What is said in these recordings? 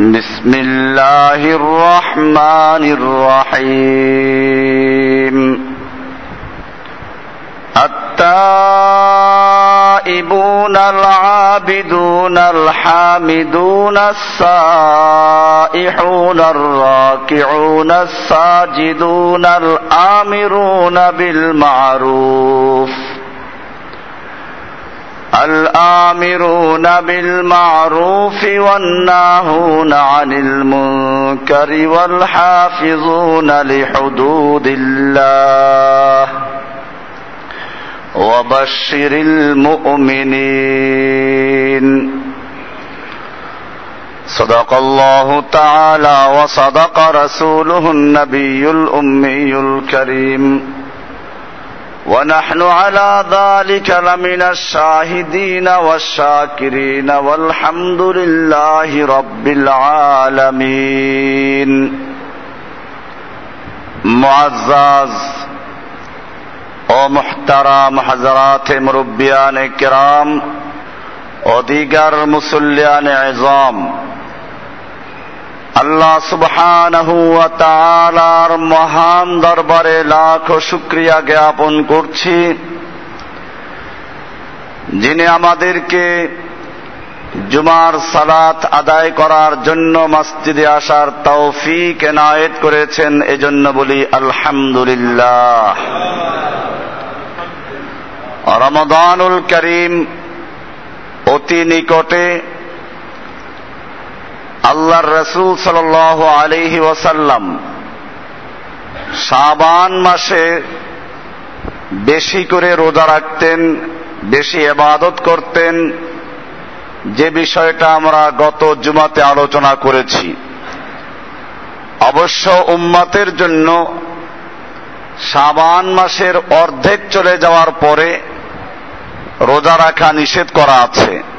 بسم الله الرحمن الرحيم. التائبون العابدون الحامدون السائحون الراكعون الساجدون الآمرون بالمعروف. الآمرون بالمعروف والناهون عن المنكر والحافظون لحدود الله وبشر المؤمنين. صدق الله تعالى وصدق رسوله النبي الأمي الكريم. ونحن على ذلك لمن الشاهدين والشاكرين والحمد لله رب العالمين معزز ও মুহতারাম হাজরাত মুরব্বিয়ান কিরাম ও দিগার মুসল্লিয়ান এজম আল্লাহ তাআলার মহান দরবারে লাখ শুকরিয়া জ্ঞাপন করছি। যিনি আমাদেরকে জুমার সালাত আদায় করার জন্য মসজিদে আসার তৌফিক এনায়েত করেছেন, এজন্য বলি আলহামদুলিল্লাহ। রমদানুল করিম অতি নিকটে আল্লাহর রসুল সাল আলিহি ওয়াসাল্লাম সাবান মাসে বেশি করে রোজা রাখতেন, বেশি এবাদত করতেন। যে বিষয়টা আমরা গত জুমাতে আলোচনা করেছি। অবশ্য উম্মাতের জন্য সাবান মাসের অর্ধেক চলে যাওয়ার পরে রোজা রাখা নিষেধ করা আছে।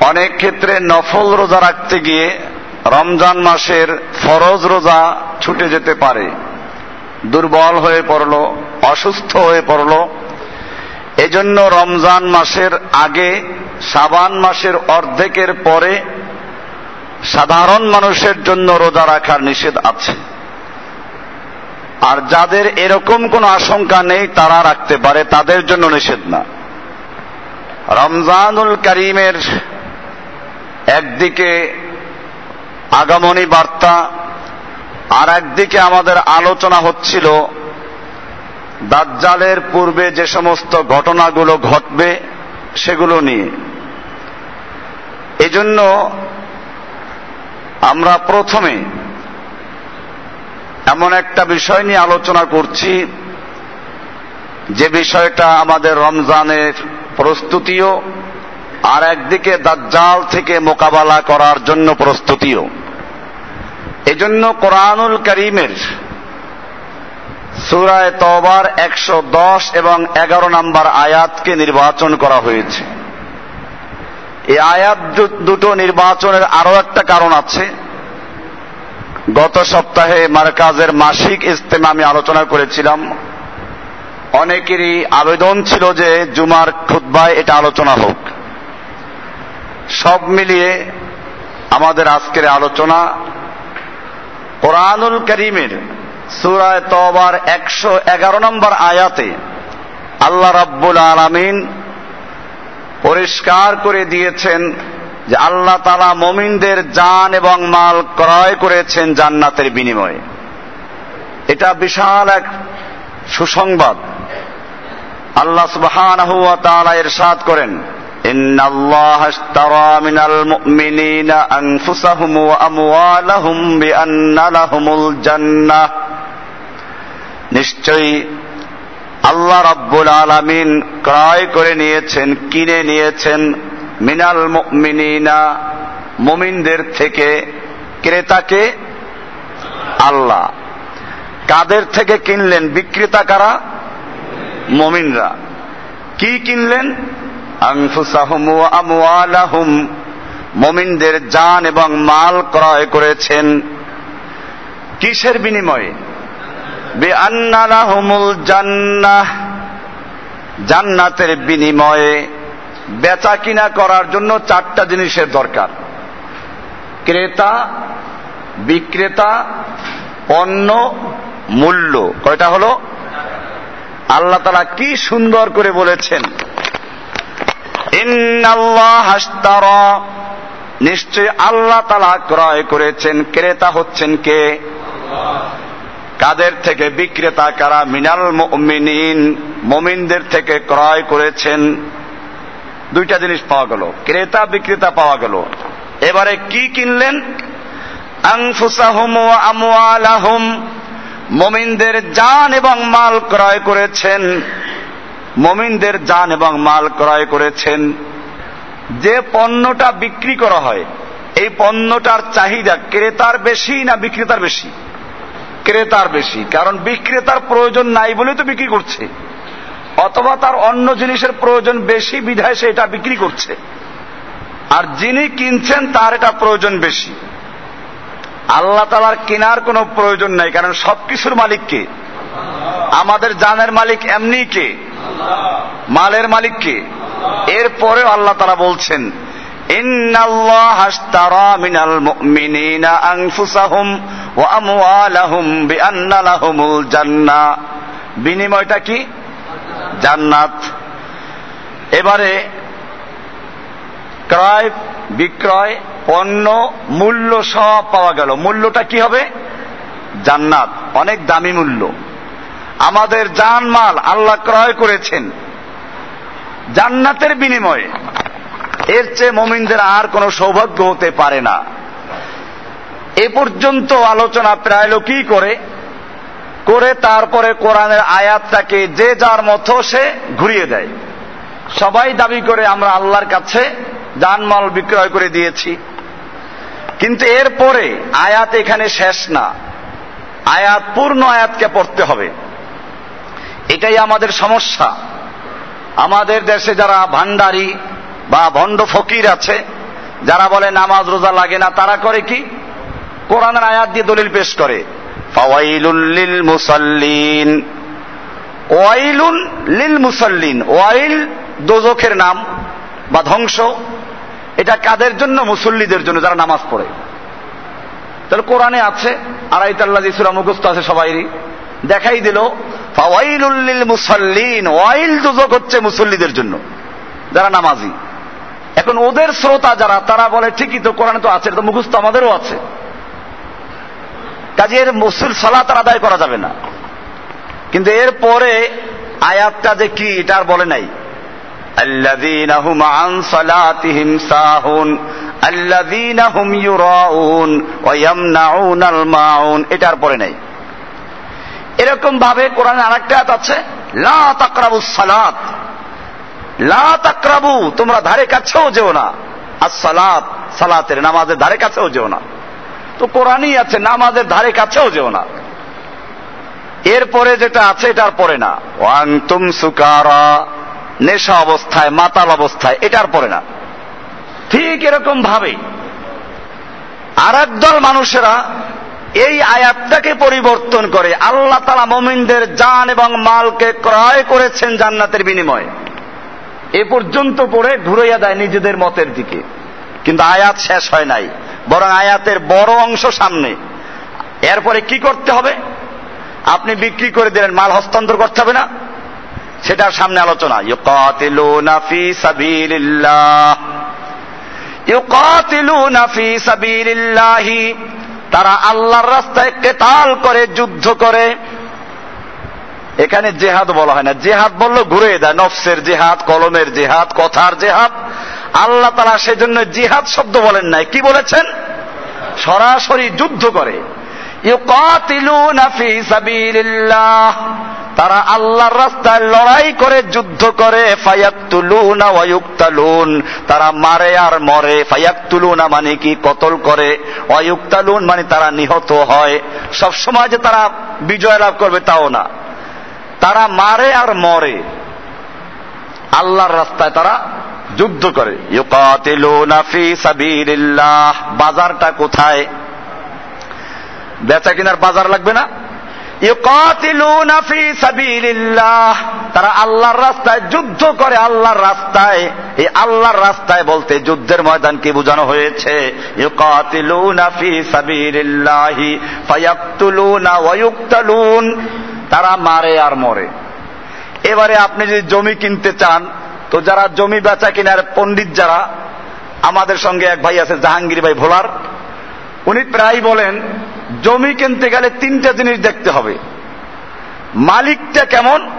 অনেক ক্ষেত্রে নফল রোজা রাখতে গিয়ে রমজান মাসের ফরজ রোজা ছুটে যেতে পারে। দুর্বল হয়ে পড়ল, অসুস্থ হয়ে পড়ল। এজন্য রমজান মাসের আগে, সাবান মাসের অর্ধেকের পরে সাধারণ মানুষের জন্য রোজা রাখার নিষেধ আছে। আর যাদের এরকম কোনো আশঙ্কা নেই, তারা রাখতে পারে, তাদের জন্য নিষেধ না। রমজানুল করিমের একদিকে আগমনী বার্তা, আর একদিকে আমাদের আলোচনা হচ্ছিল, দাজ্জালের পূর্বে যে সমস্ত ঘটনাগুলো ঘটবে সেগুলো নিয়ে। এজন্য আমরা প্রথমে এমন একটা বিষয় নিয়ে আলোচনা করছি, যে বিষয়টা আমাদের রমজানের প্রস্তুতিও আর একদিকে দাজ্জাল থেকে মোকাবেলা করার জন্য প্রস্তুতিও। এজন্য কোরআনুল করিমের সুরায় তবার একশো দশ এবং এগারো নম্বর আয়াতকে নির্বাচন করা হয়েছে। এই আয়াত দুটো নির্বাচনের আরও একটা কারণ আছে। গত সপ্তাহে মার্কাজের মাসিক ইস্তেমা আমি আলোচনা করেছিলাম। অনেকেরই আবেদন ছিল যে জুমার খুদ্বায় এটা আলোচনা হোক। সব মিলিয়ে আমাদের আজকের আলোচনা কোরআনুল করিমের সুরায় তবার একশো এগারো নম্বর আয়াতে আল্লাহ রাব্বুল আলামিন পরিষ্কার করে দিয়েছেন যে আল্লাহ তালা মমিনদের জান এবং মাল ক্রয় করেছেন জান্নাতের বিনিময়ে। এটা বিশাল এক সুসংবাদ। আল্লাহ ওয়া তাআলা করেন إن الله اشترى من المؤمنين أنفسهم وأموالهم بأن لهم الجنة নিশ্চয়ই আল্লাহ রাব্বুল আলামিন ক্রয় করে নিয়েছেন কিনে নিয়েছেন মিনাল মুমিনিনা মুমিনদের থেকে ক্রেতাকে আল্লাহ কাদের থেকে কিনলেন বিক্রেতা কারা মমিনরা কি কিনলেন আনফুসাহুম ওয়া মমিনদের জান এবং মাল ক্রয় করেছেন। কিসের বিনিময়ে? বেআন্নালাহুমুল জান্নাহ। জান্নাতের বিনিময়ে বেচা কিনা করার জন্য চারটা জিনিসের দরকার। ক্রেতা, বিক্রেতা, পণ্য, মূল্য। কয়টা হলো? আল্লাহ তারা কি সুন্দর করে বলেছেন? নিশ্চয় আল্লাহ তালা ক্রয় করেছেন, ক্রেতা হচ্ছেন কে? কাদের থেকে বিক্রেতা, কারা মিনাল মমিনিন, মমিনদের থেকে ক্রয় করেছেন? দুইটা জিনিস পাওয়া গেল, ক্রেতা, বিক্রেতা পাওয়া গেল। এবারে কি কিনলেন? মমিনদের জান এবং মাল ক্রয় করেছেন। মমিনদের জান এবং মাল ক্রয় করেছেন। যে পণ্যটা বিক্রি করা হয়, এই পণ্যটার চাহিদা ক্রেতার বেশি না বিক্রেতার বেশি? ক্রেতার বেশি, কারণ বিক্রেতার প্রয়োজন নাই বলে তো বিক্রি করছে। অথবা তার অন্য জিনিসের প্রয়োজন বেশি বিধায় সে এটা বিক্রি করছে। আর যিনি কিনছেন তার এটা প্রয়োজন বেশি। আল্লাহ তালার কেনার কোনো প্রয়োজন নাই, কারণ সবকিছুর মালিক কে? আমাদের জানের মালিক এমনি কে? মালের মালিক কে? এরপরে আল্লাহ তারা বলছেন বিনিময়টা কি? জান্নাত। এবারে ক্রয়, বিক্রয়, পণ্য, মূল্য সব পাওয়া গেল। মূল্যটা কি হবে? জান্নাত। অনেক দামি মূল্য। আমাদের জানমাল আল্লাহ ক্রয় করেছেন। জান্নাতের বিনিময়ে। এর চেয়ে মমিনদের আর কোনো সৌভাগ্য হতে পারে না। এ পর্যন্ত আলোচনা প্রায় লোকই করে করে তারপরে কোরআনের আয়াতটাকে যে যার মতো সে ঘুরিয়ে দেয়। সবাই দাবি করে আমরা আল্লাহর কাছে জানমাল বিক্রয় করে দিয়েছি। কিন্তু এরপরে আয়াত এখানে শেষ না। আয়াত পূর্ণ আয়াতকে পড়তে হবে। এটাই আমাদের সমস্যা। আমাদের দেশে যারা ভান্ডারি বা ভণ্ড ফকির আছে, যারা বলে নামাজ রোজা লাগে না, তারা করে কি? কোরআনের আয়াত দিয়ে দলিল পেশ করে। ফাওয়াইলুল লিল মুসাল্লিন। ওয়াইলুন লিল মুসাল্লিন। ওয়াইল দোজখের নাম বা ধ্বংস। এটা কাদের জন্য? মুসল্লিদের জন্য, যারা নামাজ পড়ে। তাহলে কোরআনে আছে আড়াইতাল্লা যিশুরা মুখস্থ আছে সবাইরই। দেখাই দিল ফাওয়াইলুল্লিল মুসাল্লিন, ওয়াইল দুজক হচ্ছে মুসল্লিদের জন্য, যারা নামাজি। এখন ওদের শ্রোতা যারা, তারা বলে, ঠিকই তো, কোরআন তো আছে তো মুখস্থ আমাদেরও আছে। কাজে এর মুসুল সালাত আদায় করা যাবে না। কিন্তু এর পরে আয়াতটা যে কি, এটা আর বলে নাই। এটার পরে নাই। এরকম ভাবে কোরআনে আরেকটা আয়াত আছে, লা তাকরাবু সালাত। লা তাকরাবু, তোমরা ধারে কাছেও যেও না। আর সালাত, সালাতের নামাজের ধারে কাছেও যেও না। তো কোরআনই আছে, নামাজের ধারে কাছেও যেও না। এরপরে যেটা আছে, এটার পরে না। ওয়ান তুম সুকারা, নেশা অবস্থায়, মাতাল অবস্থায়, এটার পরে না। ঠিক এরকম ভাবে আর দল মানুষেরা এই আয়াতটাকে পরিবর্তন করে আল্লাহ তালা মমিনদের জান এবং মালকে ক্রয় করেছেন জান্নাতের বিনিময়ে। এ পর্যন্ত পড়ে ঘুরাইয়া দেয় নিজেদের মতের দিকে। কিন্তু আয়াত শেষ হয় নাই, বরং আয়াতের বড় অংশ সামনে। এরপরে কি করতে হবে? আপনি বিক্রি করে দিলেন, মাল হস্তান্তর করতে হবে না? সেটার সামনে আলোচনা। ইউকাতিলুনা ফি সাবিলিল্লাহ। ইউকাতিলুনা ফি সাবিলিল্লাহি। তারা আল্লাহর রাস্তায় কেতাল করে, যুদ্ধ করে। এখানে জেহাদ বলা হয় না। জেহাদ বলল ঘুরে দেয়, নফসের জেহাদ, কলমের জেহাদ, কথার জেহাদ। আল্লাহ তারা সেজন্য জিহাদ শব্দ বলেন নাই। কি বলেছেন? সরাসরি যুদ্ধ করে। তারা আল্লাহর রাস্তায় লড়াই করে, যুদ্ধ করে তারা মারে আর মরে। ফায়াক্তুলুনা মানে কি? কতল করে। ওয়ায়ুক্তালুন মানে তারা নিহত হয়। সব সময় যে তারা বিজয় লাভ করবে তাও না। তারা মারে আর মরে। আল্লাহর রাস্তায় তারা যুদ্ধ করে। ইউকাতিলুনা ফি সাবিলিল্লাহ। বাজারটা কোথায়? বেচা কিনার বাজার লাগবে না? তারা আল্লাহর রাস্তায় যুদ্ধ করে আল্লাহর রাস্তায়। এই আল্লাহর রাস্তায় বলতে যুদ্ধের ময়দান কি বোঝানো হয়েছে? তারা মারে আর মরে। এবারে আপনি যদি জমি কিনতে চান, তো যারা জমি বেচা কিনার পণ্ডিত যারা, আমাদের সঙ্গে এক ভাই আছে, জাহাঙ্গীর ভাই ভোলার, উনি প্রায় বলেন জমি কিনতে গেলে তিনটা জিনিস দেখতে হবে। মালিকটা কেমন?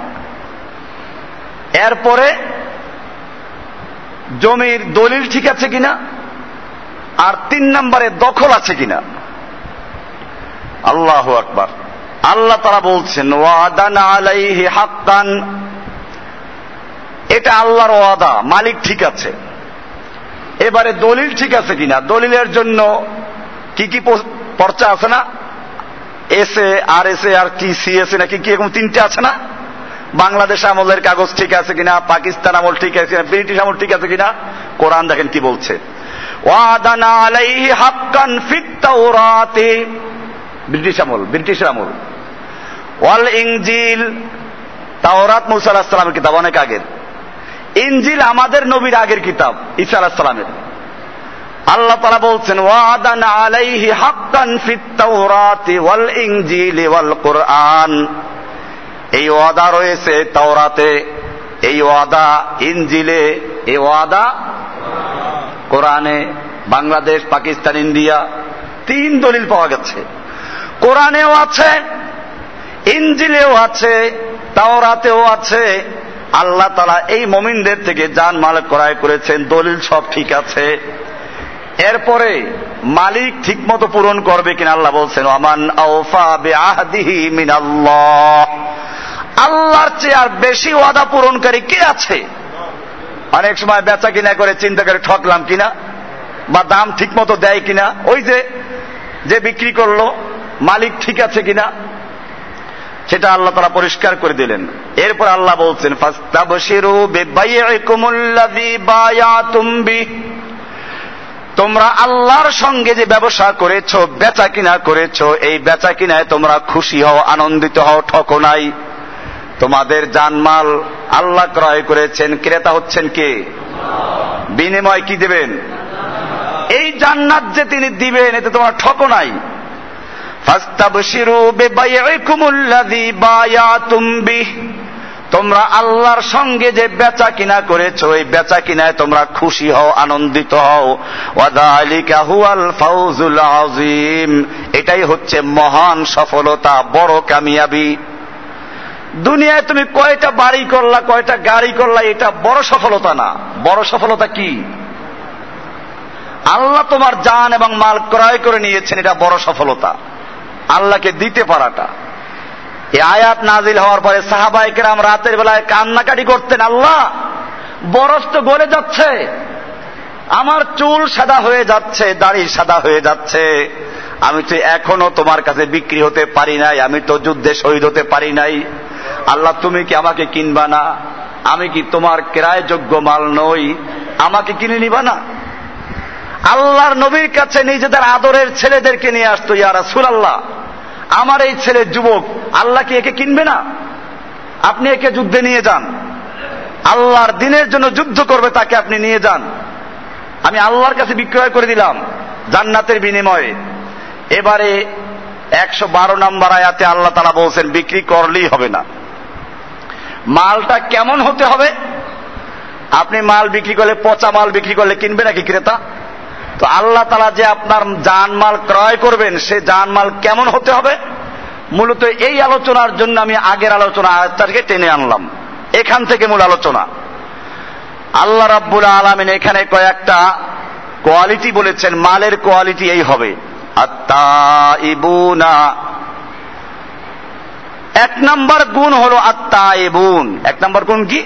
এরপরে জমির দলিল ঠিক আছে কিনা? আর তিন নম্বরে দখল আছে কিনা? আল্লাহ আকবার। আল্লাহ তারা বলছেন, ওয়াদান আলাইহি হাক্কান। এটা আল্লাহর ওয়াদা, মালিক ঠিক আছে। এবারে দলিল ঠিক আছে কিনা? দলিলের জন্য কি কি পর্চা আছে না? S A R S A আর কি সি এস এ নাকি কি এরকম তিনটে আছে না? বাংলাদেশ আমলের কাগজ ঠিক আছে কিনা? পাকিস্তান আমল ঠিক আছে কিনা? ব্রিটিশ আমল ঠিক আছে কিনা? কোরআন দেখেন কি বলছে। ব্রিটিশ আমল ব্রিটিশ আমল। ওয়াল ইংজিল তাওরাত মুসা আলাহিস সালামের কিতাব অনেক আগের। ইঞ্জিল আমাদের নবীর আগের কিতাব, ঈসা আলাহিস সালামের। আল্লাহ তারা বলছেন, ওয়াদান আলাইহি হাক্কান ফিত তাওরাতি ওয়াল ইনজিলি ওয়াল কোরআন। এই ওয়াদা রয়েছে তাওরাতে, এই ওয়াদা ইনজিলে, এই ওয়াদা কোরআনে। বাংলাদেশ, পাকিস্তান, ইন্ডিয়া, তিন দলিল পাওয়া গেছে। কোরআনেও আছে, ইনজিলেও আছে, তাওরাতেও আছে। আল্লাহ তালা এই মমিনদের থেকে যান মাল ক্রয় করেছেন, দলিল সব ঠিক আছে। এরপরে মালিক ঠিক মতো পূরণ করবে কিনা আল্লাহ বলছেন আমান মিনাল্লাহ। আল্লাহর চেয়ে আর বেশি ওয়াদা পূরণকারী কে আছে? অনেক সময় বেচা কিনা করে চিন্তা করে ঠকলাম কিনা? বা দাম ঠিক মতো দেয় কিনা? ওই যে যে বিক্রি করল, মালিক ঠিক আছে কিনা? সেটা আল্লাহ তারা পরিষ্কার করে দিলেন। এরপর আল্লাহ বলছেন, ফাস্তাবশিরু বিবাইকুমুল্লাযী বায়াতুম বিহি। তোমরা আল্লাহর সঙ্গে যে ব্যবসা করেছ, বেচা কিনা করেছ, এই বেচা কিনায় তোমরা খুশি হও, আনন্দিত হও, ঠকো নাই। তোমাদের জানমাল আল্লাহ ক্রয় করেছেন। ক্রেতা হচ্ছেন কে? বিনিময় কি দেবেন? এই জান্নাত যে তিনি দিবেন, এতে তোমার ঠকো নাই। ফাস্তাবশিরু বিবাইকুমুল্লাযী বায়াতুম বিহি। তোমরা আল্লাহর সঙ্গে যে বেচা কিনা করেছ, এই বেচা কিনায় তোমরা খুশি হও, আনন্দিত হও। ফাউজুল আযীম। এটাই হচ্ছে মহান সফলতা, বড় কামিয়াবি। দুনিয়ায় তুমি কয়টা বাড়ি করলা, কয়টা গাড়ি করলা, এটা বড় সফলতা না। বড় সফলতা কি? আল্লাহ তোমার জান এবং মাল ক্রয় করে নিয়েছেন, এটা বড় সফলতা। আল্লাহকে দিতে পারাটা। এই আয়াত নাজিল হওয়ার পরে সাহাবাইকেরাম রাতের বেলায় কান্নাকাটি করতেন, আল্লাহ, বরফ তো গলে যাচ্ছে, আমার চুল সাদা হয়ে যাচ্ছে, দাড়ি সাদা হয়ে যাচ্ছে। আমি তো এখনও তোমার কাছে বিক্রি হতে পারি নাই, আমি তো যুদ্ধে শহীদ হতে পারি নাই। আল্লাহ, তুমি কি আমাকে কিনবা না? আমি কি তোমার ক্রায় যোগ্য মাল নই? আমাকে কিনে নিবা না? আল্লাহর নবীর কাছে নিজেদের আদরের ছেলেদেরকে নিয়ে আসতো ইয়ারা সুলাল্লাহ আমার এই ছেলে যুবক, আল্লাহ কি একে কিনবে না? আপনি একে যুদ্ধে নিয়ে যান। আল্লাহর দিনের জন্য যুদ্ধ করবে, তাকে আপনি নিয়ে যান। আমি আল্লাহর কাছে বিক্রয় করে দিলাম, জান্নাতের বিনিময়ে। এবারে একশো বারো নম্বর আয়াতে আল্লাহ তালা বলছেন, বিক্রি করলেই হবে না। মালটা কেমন হতে হবে? আপনি মাল বিক্রি করলে, পচা মাল বিক্রি করলে কিনবে নাকি ক্রেতা? তো আল্লাহ তালা যে আপনার জানমাল ক্রয় করবেন, সে জানমাল কেমন হতে হবে? মূলত এই আলোচনার জন্য আমি আগের আলোচনা আয়াতটাকে টেনে আনলাম। এখান থেকে মূল আলোচনা। আল্লাহ রাব্বুল আলমিন এখানে কয়েকটা কোয়ালিটি বলেছেন, মালের কোয়ালিটি এই হবে। আত্মা ইবুনা এক নম্বর গুণ হলো আত্মা ইবুন এক নম্বর গুণ কি?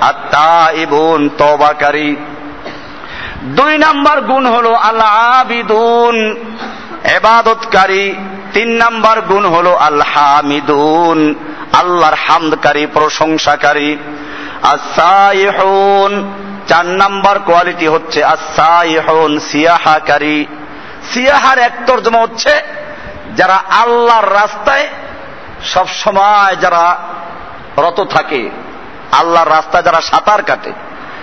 আত্মা ইবুন তবাকারী দুই নাম্বার গুণ হলো আল্লাহ আবিদুন এবাদতকারী। তিন নাম্বার গুণ হলো আল্লাহ হামিদুন আল্লাহর হামদকারী, প্রশংসাকারী। আসাইহুন চার নাম্বার কোয়ালিটি হচ্ছে আসাইহুন সিয়াহাকারী। সিয়াহার এক তর্জমা হচ্ছে যারা আল্লাহর রাস্তায় সব সময় যারা রত থাকে, আল্লাহর রাস্তায় যারা সাঁতার কাটে।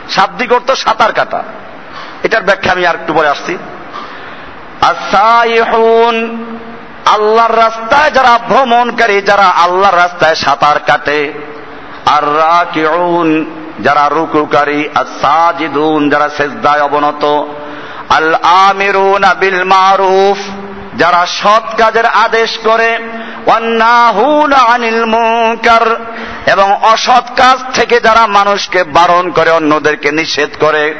শাব্দিক অর্থ সাঁতার কাটা। এটার ব্যাখ্যা আমি আর একটু পরে আসছি। আল্লাহর রাস্তায় যারা ভ্রমণকারী, যারা আল্লাহর রাস্তায় সাঁতার কাটে। আর যারা রুকুকারী। আর সাজিদুন যারা সেজদায় অবনত। আল আমিরুন বিল মারুফ যারা সৎ কাজের আদেশ করে। আনিল মুনকার এবং অসৎ কাজ থেকে যারা মানুষকে বারণ করে, অন্যদেরকে নিষেধ করে।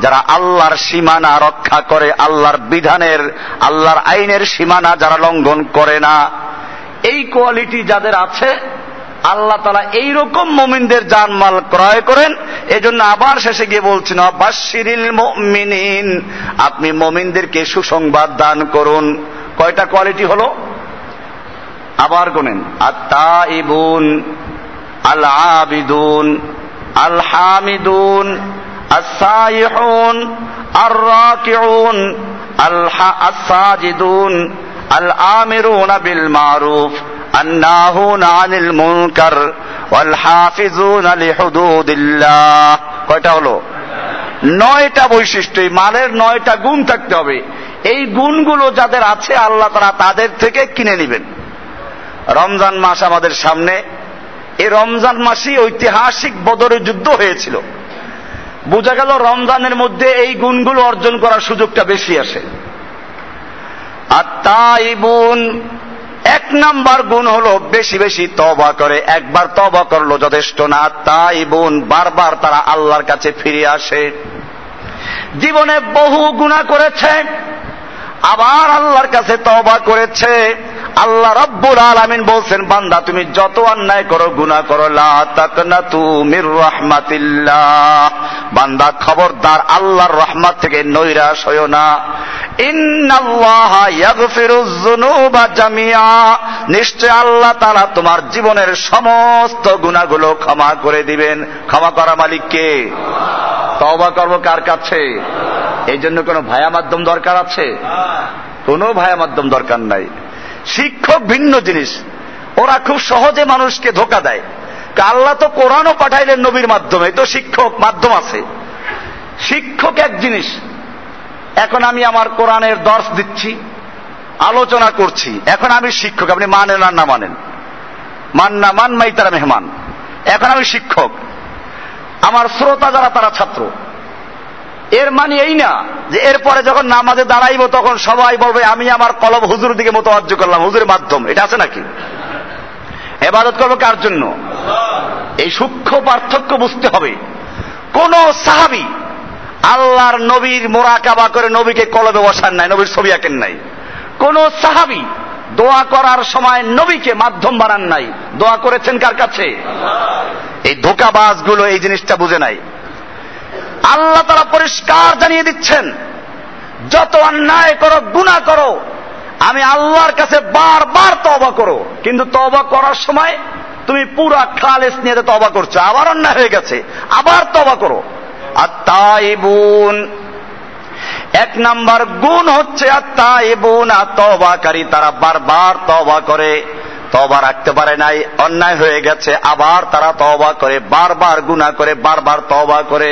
যারা আল্লাহর সীমানা রক্ষা করে, আল্লাহর বিধানের, আল্লাহর আইনের সীমানা যারা লঙ্ঘন করে না, এই কোয়ালিটি যাদের আছে, আল্লাহ তালা এইরকম মমিনদের জানমাল ক্রয় করেন। এজন্য আবার শেষে গিয়ে বলছেন বাশিরিল মুমিনিন, আপনি মমিনদেরকে সুসংবাদ দান করুন। কয়টা কোয়ালিটি হলো? আবার গোনেন আত্মা ইবুন আল আবিদুন আল হামিদুন السائحون الراكعون الساجدون الآمرون بالمعروف الناهون عن المنكر والحافظون لحدود الله কয়টা হলো নয়টা বৈশিষ্ট্য মালের নয়টা গুণ থাকতে হবে এই গুণগুলো যাদের আছে আল্লাহ তারা তাদের থেকে কিনে নেবেন রমজান মাস আমাদের সামনে এই রমজান মাসই ঐতিহাসিক বদরের যুদ্ধ হয়েছিল। বোঝা গেল রমজানের মধ্যে এই গুণগুলো অর্জন করার সুযোগটা বেশি আসে। আর তাই বোন, এক নাম্বার গুণ হলো বেশি বেশি তবা করে, একবার তবা করল যথেষ্ট না। তাই বোন, বারবার তারা আল্লাহর কাছে ফিরে আসে। জীবনে বহু গুণা করেছে, আবার আল্লাহর কাছে তবা করেছে। আল্লাহ রব্বুল আলামিন বলছেন, বান্দা, তুমি যত অন্যায় করো, গুনাহ করো, লা তাকনাতু মির বান্দা, খবরদার, আল্লাহর রহমত থেকে নৈরাশ হইও না। ইন্নাল্লাহ ইয়াগফিরুয যুনুবা জামিআ। নিশ্চয় আল্লাহ তাআলা তোমার জীবনের সমস্ত গুনাহগুলো ক্ষমা করে দিবেন। ক্ষমা করা মালিক কে? তওবা করব কার কাছে? এই জন্য কোনো ভায়া মাধ্যম দরকার আছে? কোনো ভায়া মাধ্যম দরকার নাই। শিক্ষক ভিন্ন জিনিস। ওরা খুব সহজে মানুষকে ধোকা দেয়। আল্লাহ তো কোরআনও পাঠাইলেন নবীর মাধ্যমে, তো শিক্ষক মাধ্যম আছে। শিক্ষক এক জিনিস। এখন আমি আমার কোরআনের দর্শ দিচ্ছি, আলোচনা করছি। এখন আমি শিক্ষক, আপনি মানেন আর না মানেন। মান না মান মাই তারা মেহমান। এখন আমি শিক্ষক। আমার শ্রোতা যারা, তারা ছাত্র। এর মানে এই না যে এরপরে যখন নামাজে দাঁড়াইবো, তখন সবাই বলবে, আমি আমার কলব হুজুর দিকে মোতাবাজ্য করলাম, হুজুরের মাধ্যম। এটা আছে নাকি? এবাদত করব কার জন্য? এই সূক্ষ্ম পার্থক্য বুঝতে হবে। কোন সাহাবি আল্লাহর নবীর মোরাকাবা করে নবীকে কলবে বসান নাই, নবীর ছবি আঁকেন নাই। কোন সাহাবি দোয়া করার সময় নবীকে মাধ্যম বানান নাই। দোয়া করেছেন কার কাছে? এই ধোকাবাজগুলো এই জিনিসটা বুঝে নাই। আল্লাহ তারা পরিষ্কার জানিয়ে দিচ্ছেন, যত অন্যায় করো গুণা করো, আমি আল্লাহর কাছে বারবার তবা করো। কিন্তু তবা করার সময় তুমি পুরা খালেস নিয়ে তবা করছ, আবার অন্যায় হয়ে গেছে, আবার তবা করো। আর তাই বোন এক নাম্বার গুণ হচ্ছে আর তাই বোন আর তবাকারী তারা বারবার তবা করে। তবা রাখতে পারে নাই, অন্যায় হয়ে গেছে, আবার তারা তবা করে, বারবার গুণা করে, বারবার তবা করে।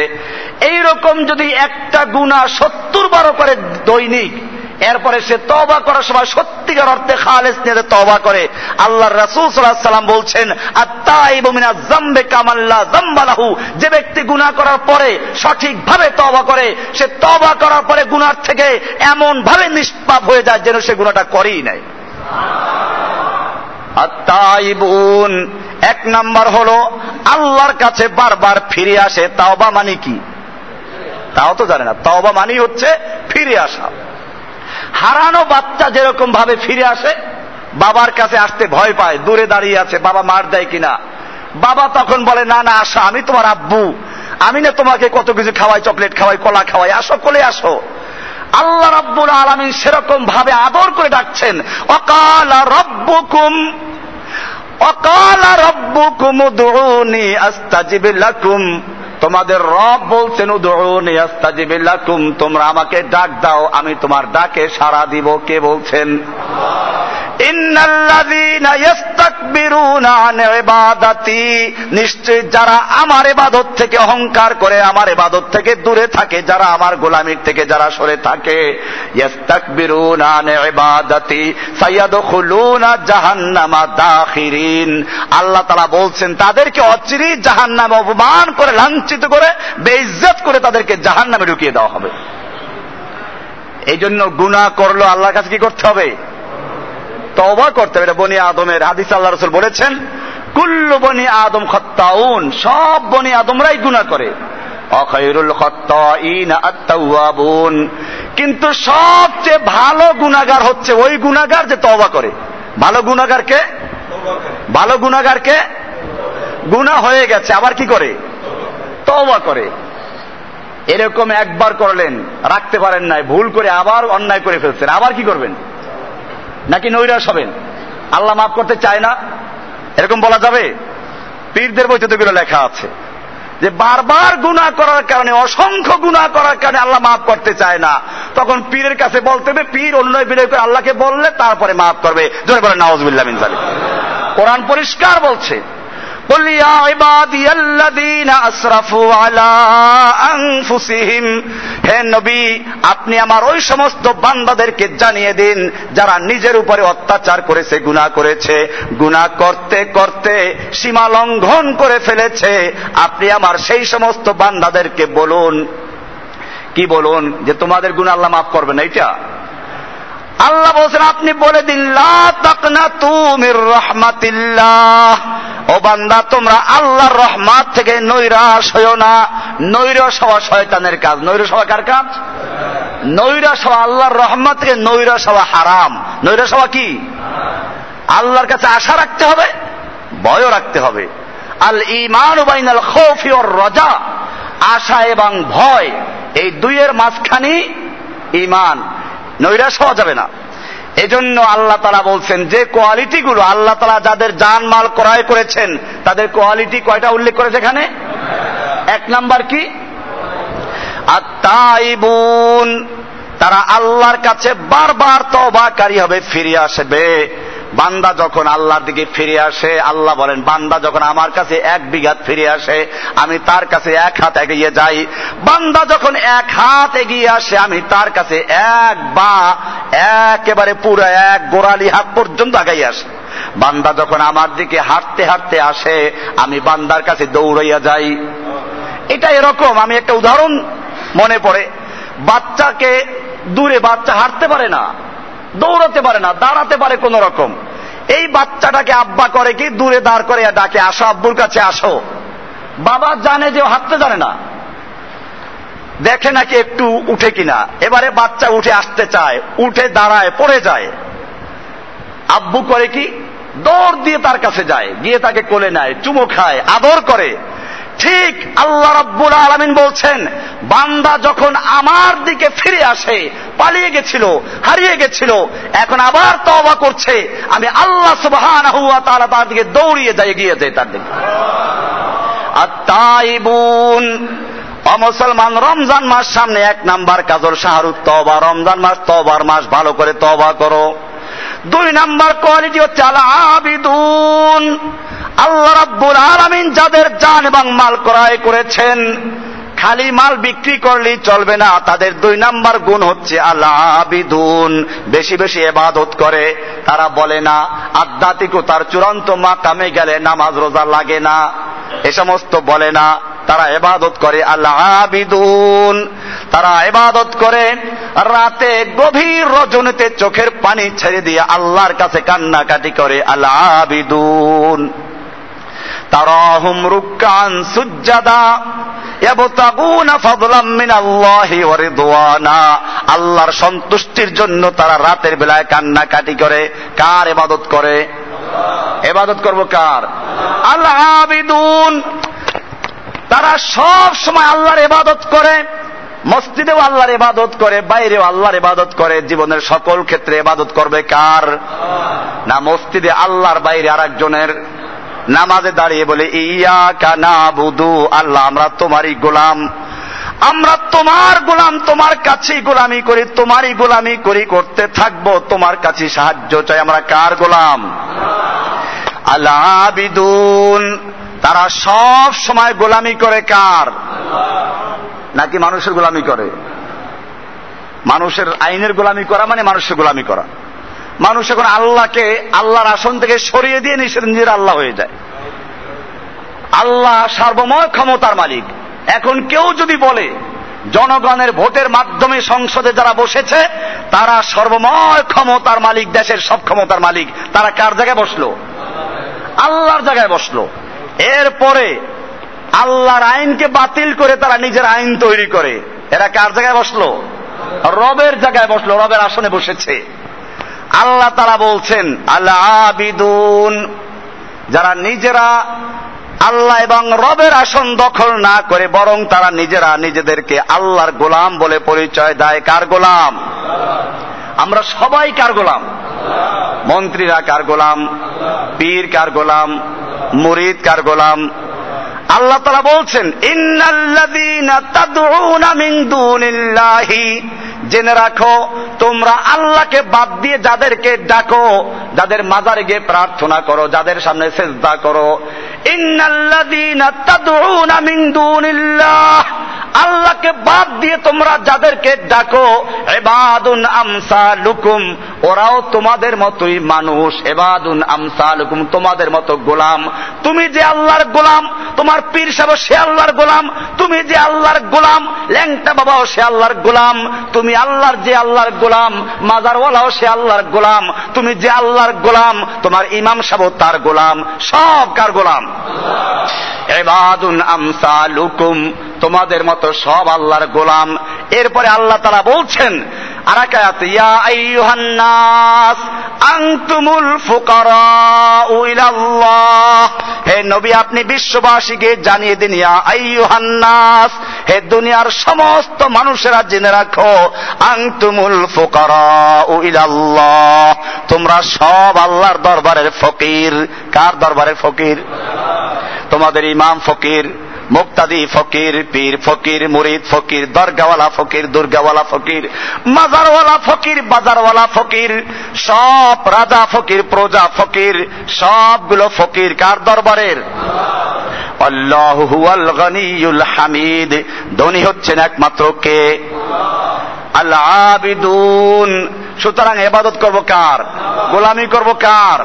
এই রকম যদি একটা গুণা সত্তর বারো করে দৈনিক, এরপরে সে তবা করার সময় সত্যিকার অর্থে খালেস নিয়ে তবা করে। আল্লাহ রাসুল সাল্লাহ সাল্লাম বলছেন আত্মাইবমিনা জাম্বে কামাল্লা জাম্বালাহু যে ব্যক্তি গুনাহ করার পরে সঠিকভাবে তবা করে, সে তবা করার পরে গুনার থেকে এমন ভাবে নিষ্পাপ হয়ে যায় যেন সে গুনাহটা করেই নাই। আত্মাইবুন এক নাম্বার হলো, আল্লাহর কাছে বারবার ফিরে আসে, তাওবা মানে কি? তাও তো জানে না। তাওবা মানি হচ্ছে ফিরে আসা। হারানো বাচ্চা যেরকম ভাবে ফিরে আসে, বাবার কাছে আসতে ভয় পায়, দূরে দাঁড়িয়ে আছে, বাবা মার দেয় কিনা। বাবা তখন বলে, না না, আসো, আমি তোমার আব্বু। আমি না তোমাকে কত কিছু খাওয়াই, চকলেট খাওয়াই, কলা খাওয়াই, আসো, কোলে আসো। আল্লাহ রব্বুল আলমিন সেরকম ভাবে আদর করে ডাকছেন, অকাল রব্বুকুম অকাল রব্বুকুম উদউনি আস্তাজিবিল্লাকুম লাকুম। তোমাদের রব বলছেন, উদউনি আস্তাজিবিল্লাকুম লাকুম, তোমরা আমাকে ডাক দাও, আমি তোমার ডাকে সাড়া দিব। কে বলছেন? নিশ্চয় যারা আমার এবাদত থেকে অহংকার করে, আমার এবাদত থেকে দূরে থাকে, যারা আমার গোলামির থেকে যারা সরে থাকে আল্লাহ তারা বলছেন, তাদেরকে অচিরি জাহান নামে অপমান করে, লাঞ্ছিত করে, বেইজ্জত করে তাদেরকে জাহান নামে ঢুকিয়ে দেওয়া হবে। এই জন্য গুণা করল আল্লাহর কাছে কি করতে হবে? তবা করতে হবে। এটা বনি আদমের হাদিস আল্লাহ রসুল বলেছেন, কুল্লু বনি আদম খত্তাউন সব বনি আদমরাই গুণা করে। অখৈরুল খত্তাইন আত্তাউয়াবুন কিন্তু সবচেয়ে ভালো গুণাগার হচ্ছে ওই গুণাগার যে তবা করে। ভালো গুণাগারকে ভালো গুণাগারকে গুণা হয়ে গেছে, আবার কি করে? তবা করে। এরকম একবার করলেন, রাখতে পারেন নাই, ভুল করে আবার অন্যায় করে ফেলছেন, আবার কি করবেন? নাকি নৈরাস হবেন? আল্লাহ মাফ করতে চায় না? এরকম বলা যাবে? পীরদের বইতে তো লেখা আছে। যে বারবার গুণা করার কারণে, অসংখ্য গুণা করার কারণে আল্লাহ মাফ করতে চায় না। তখন পীরের কাছে বলতে হবে, পীর অন্যায় বিনয় করে আল্লাহকে বললে তারপরে মাফ করবে। জোরে বলে মিন কোরআন পরিষ্কার বলছে قل يا عبادي الذين اسرفوا على انفسهم হে নবী আপনি আমার ওই সমস্ত বান্দাদেরকে জানিয়ে দিন যারা নিজের উপরে অত্যাচার করেছে গুনাহ করেছে গুনাহ করতে করতে সীমা লঙ্ঘন করে ফেলেছে আপনি আমার সেই সমস্ত বান্দাদেরকে বলুন কি বলুন যে তোমাদের গুনাহ আল্লাহ মাফ করবেন এইটা আল্লাহ বলছেন, আপনি বলে দিন রহমাতিল্লাহ। ও বান্দা, তোমরা আল্লাহর রহমাত থেকে নৈরাশ হইও না। নৈরাশ হওয়া শয়তানের কাজ। নৈরাশ হওয়া কার কাজ? নৈরাশ হওয়া আল্লাহর রহমাত থেকে নৈরাশ হওয়া হারাম। নৈরাশ হওয়া কি? আল্লাহর কাছে আশা রাখতে হবে, ভয়ও রাখতে হবে। আল ইমান বাইনাল খৌফি ওর রজা। আশা এবং ভয়, এই দুইয়ের মাঝখানি ইমান নৈরাশ হওয়া যাবে না। এজন্য আল্লাহ তারা বলছেন, যে কোয়ালিটি গুলো আল্লাহ তারা যাদের যান মাল ক্রয় করেছেন, তাদের কোয়ালিটি কয়টা উল্লেখ করেছে এখানে এক নাম্বার কি? আত্মাইবুন তারা আল্লাহর কাছে বারবার তবাকারী হবে, ফিরে আসবে। বান্দা যখন আল্লাহর দিকে ফিরে আসে, আল্লাহ বলেন, বান্দা যখন আমার কাছে এক বিঘাত ফিরে আসে, আমি তার কাছে এক হাত এগিয়ে যাই। বান্দা যখন এক হাত এগিয়ে আসে, আমি তার কাছে এক বা একেবারে পুরো এক গোড়ালি হাত পর্যন্ত আগাই আসে। বান্দা যখন আমার দিকে হাঁটতে হাঁটতে আসে, আমি বান্দার কাছে দৌড়াইয়া যাই। এটা এরকম, আমি একটা উদাহরণ মনে পড়ে। বাচ্চাকে দূরে বাচ্চা হাঁটতে পারে না। দৌড়াতে পারে না, দাঁড়াতে পারে কোন রকম। এই বাচ্চাটাকে আব্বা করে কি, দূরে দাঁড় করে ডাকে, আসো, আব্বুর কাছে আসো। বাবা জানে যে হাঁটতে জানে না। দেখে নাকি একটু উঠে কিনা। এবারে বাচ্চা উঠে আসতে চায়, উঠে দাঁড়ায়, পড়ে যায়। আব্বু করে কি, দৌড় দিয়ে তার কাছে যায়, গিয়ে তাকে কোলে নেয়, চুমো খায়, আদর করে। ঠিক আল্লাহ রব্বুল আলমিন বলছেন, বান্দা যখন আমার দিকে ফিরে আসে পালিয়ে গেছিল, হারিয়ে গেছিল, এখন আবার তবা করছে। আমি আল্লাহ সুবহান হুয়া তারা তার দিকে দৌড়িয়ে যাই গিয়ে যাই তার দিকে। আর তাইবুন অমুসলমান রমজান মাস সামনে এক নাম্বার কাজল, শাহরুখ তবা রমজান মাস তবার মাস, ভালো করে তবা করো। দুই নাম্বার কোয়ালিটি হচ্ছে আল্লাহ রাব্বুল আলামিন যাদের জান এবং মাল ক্রয় করেছেন খালি মাল বিক্রি করলেই চলবে না, তাদের দুই নাম্বার গুণ হচ্ছে আল্লাহ আবিদুন। বেশি বেশি এবাদত করে, তারা বলে না আধ্যাত্মিকতার চূড়ান্ত মাকামে গেলে নামাজ রোজা লাগে না। এ সমস্ত বলে না, তারা এবাদত করে আল্লাহ আবিদুন। তারা এবাদত করে, রাতে গভীর রজনীতে চোখের পানি ছেড়ে দিয়ে আল্লাহর কাছে কান্নাকাটি করে আল্লাহ আবিদুন। তারাহুম রুকান সুজ্জাদা আল্লাহর সন্তুষ্টির জন্য তারা রাতের বেলায় কান্নাকাটি করে। কার ইবাদত করে? এবাদত করব কার? আল্লাহ আবিদুন তারা সব সময় আল্লাহর ইবাদত করে, মসজিদেও আল্লাহর ইবাদত করে, বাইরেও আল্লাহর ইবাদত করে। জীবনের সকল ক্ষেত্রে ইবাদত করবে কার? না, মসজিদে আল্লাহর বাইরে আর একজনের নামাজে দাঁড়িয়ে বলে ইয়া কানা বুধু আল্লাহ, আমরা তোমারই গোলাম। আমরা তোমার গোলাম, তোমার কাছেই গোলামি করি, তোমারই গোলামি করি, করতে থাকব, তোমার কাছে সাহায্য চাই। আমরা কার গোলাম? আল্লাহ, আবিদুন। তারা সব সময় গোলামি করে কার? নাকি মানুষের গোলামি করে? মানুষের আইনের গোলামি করা মানে মানুষের গোলামি করা। মানুষ এখন আল্লাহকে, আল্লাহর আসন থেকে সরিয়ে দিয়ে নিজের নিজের আল্লাহ হয়ে যায়। আল্লাহ সার্বময় ক্ষমতার মালিক। এখন কেউ যদি বলে, জনগণের ভোটের মাধ্যমে সংসদে যারা বসেছে, তারা সর্বময় ক্ষমতার মালিক, দেশের সব ক্ষমতার মালিক, তারা কার জায়গায় বসল? আল্লাহর জায়গায় বসল। এরপরে আল্লাহর আইনকে বাতিল করে তারা নিজের আইন তৈরি করে। এরা কার জায়গায় বসল? রবের জায়গায় বসল, রবের আসনে বসেছে। আল্লাহ তারা বলছেন আল্লাহ আবিদুন যারা নিজেরা আল্লাহ এবং রবের আসন দখল না করে, বরং তারা নিজেরা নিজেদেরকে আল্লাহর গোলাম বলে পরিচয় দেয়। কার গোলাম? আমরা সবাই কার গোলাম? মন্ত্রীরা কার গোলাম? পীর কার গোলাম? মুরিদ কার গোলাম? আল্লাহ তালা বলছেন জেনে রাখো, তোমরা আল্লাহকে বাদ দিয়ে যাদেরকে ডাকো, যাদের মাজারে গিয়ে প্রার্থনা করো, যাদের সামনে সেজদা করো। আল্লাহকে বাদ দিয়ে তোমরা যাদেরকে ডাকো এবাদুন আমসালুকুম। ওরাও তোমাদের মতোই মানুষ। এবাদুন আমসালুকুম, তোমাদের মতো গোলাম। তুমি যে আল্লাহর গোলাম, তোমার পীর সাহেব সে আল্লাহর গোলাম। তুমি যে আল্লাহর গোলাম, ল্যাংটা বাবাও সে আল্লাহর গোলাম। তুমি আল্লাহর যে আল্লাহর গোলাম, মাজারওয়ালাও সে আল্লাহর গোলাম। তুমি যে আল্লাহর গোলাম, তোমার ইমাম সাহেব তার গোলাম। সব কার গোলাম? এবাদুন আমসালুকুম, তোমাদের মতো সব আল্লাহর গোলাম। এরপরে আল্লাহ তারা বলছেন আরাকায়াত, ইয়া আইয়ুহান আনতুমুল ফুকারাউ ইলাল্লাহ। হে নবী, আপনি বিশ্ববাসীকে জানিয়ে দিন, ইয়া আইয়ুহান হে দুনিয়ার সমস্ত মানুষেরা জেনে রাখো, আনতুমুল ফুকারাউ ইলাল্লাহ। তোমরা সব আল্লাহর দরবারের ফকির। কার দরবারের ফকির? তোমাদের ইমাম ফকির। মুক্তাদি ফকির, পীর ফকির, মুরিদ ফকির, দরগাওয়ালা ফকির, দুর্গাওয়ালা ফকির, মাজারওয়ালা ফকির, বাজারওয়ালা ফকির, সব রাজা ফকির, প্রজা ফকির, সবগুলো ফকির কার দরবারের? আল্লাহ হুয়াল হামিদ। ধনী হচ্ছেন একমাত্র কে? আল্লাহ সুতরাং এবাদত করব কার? গোলামি করব কার?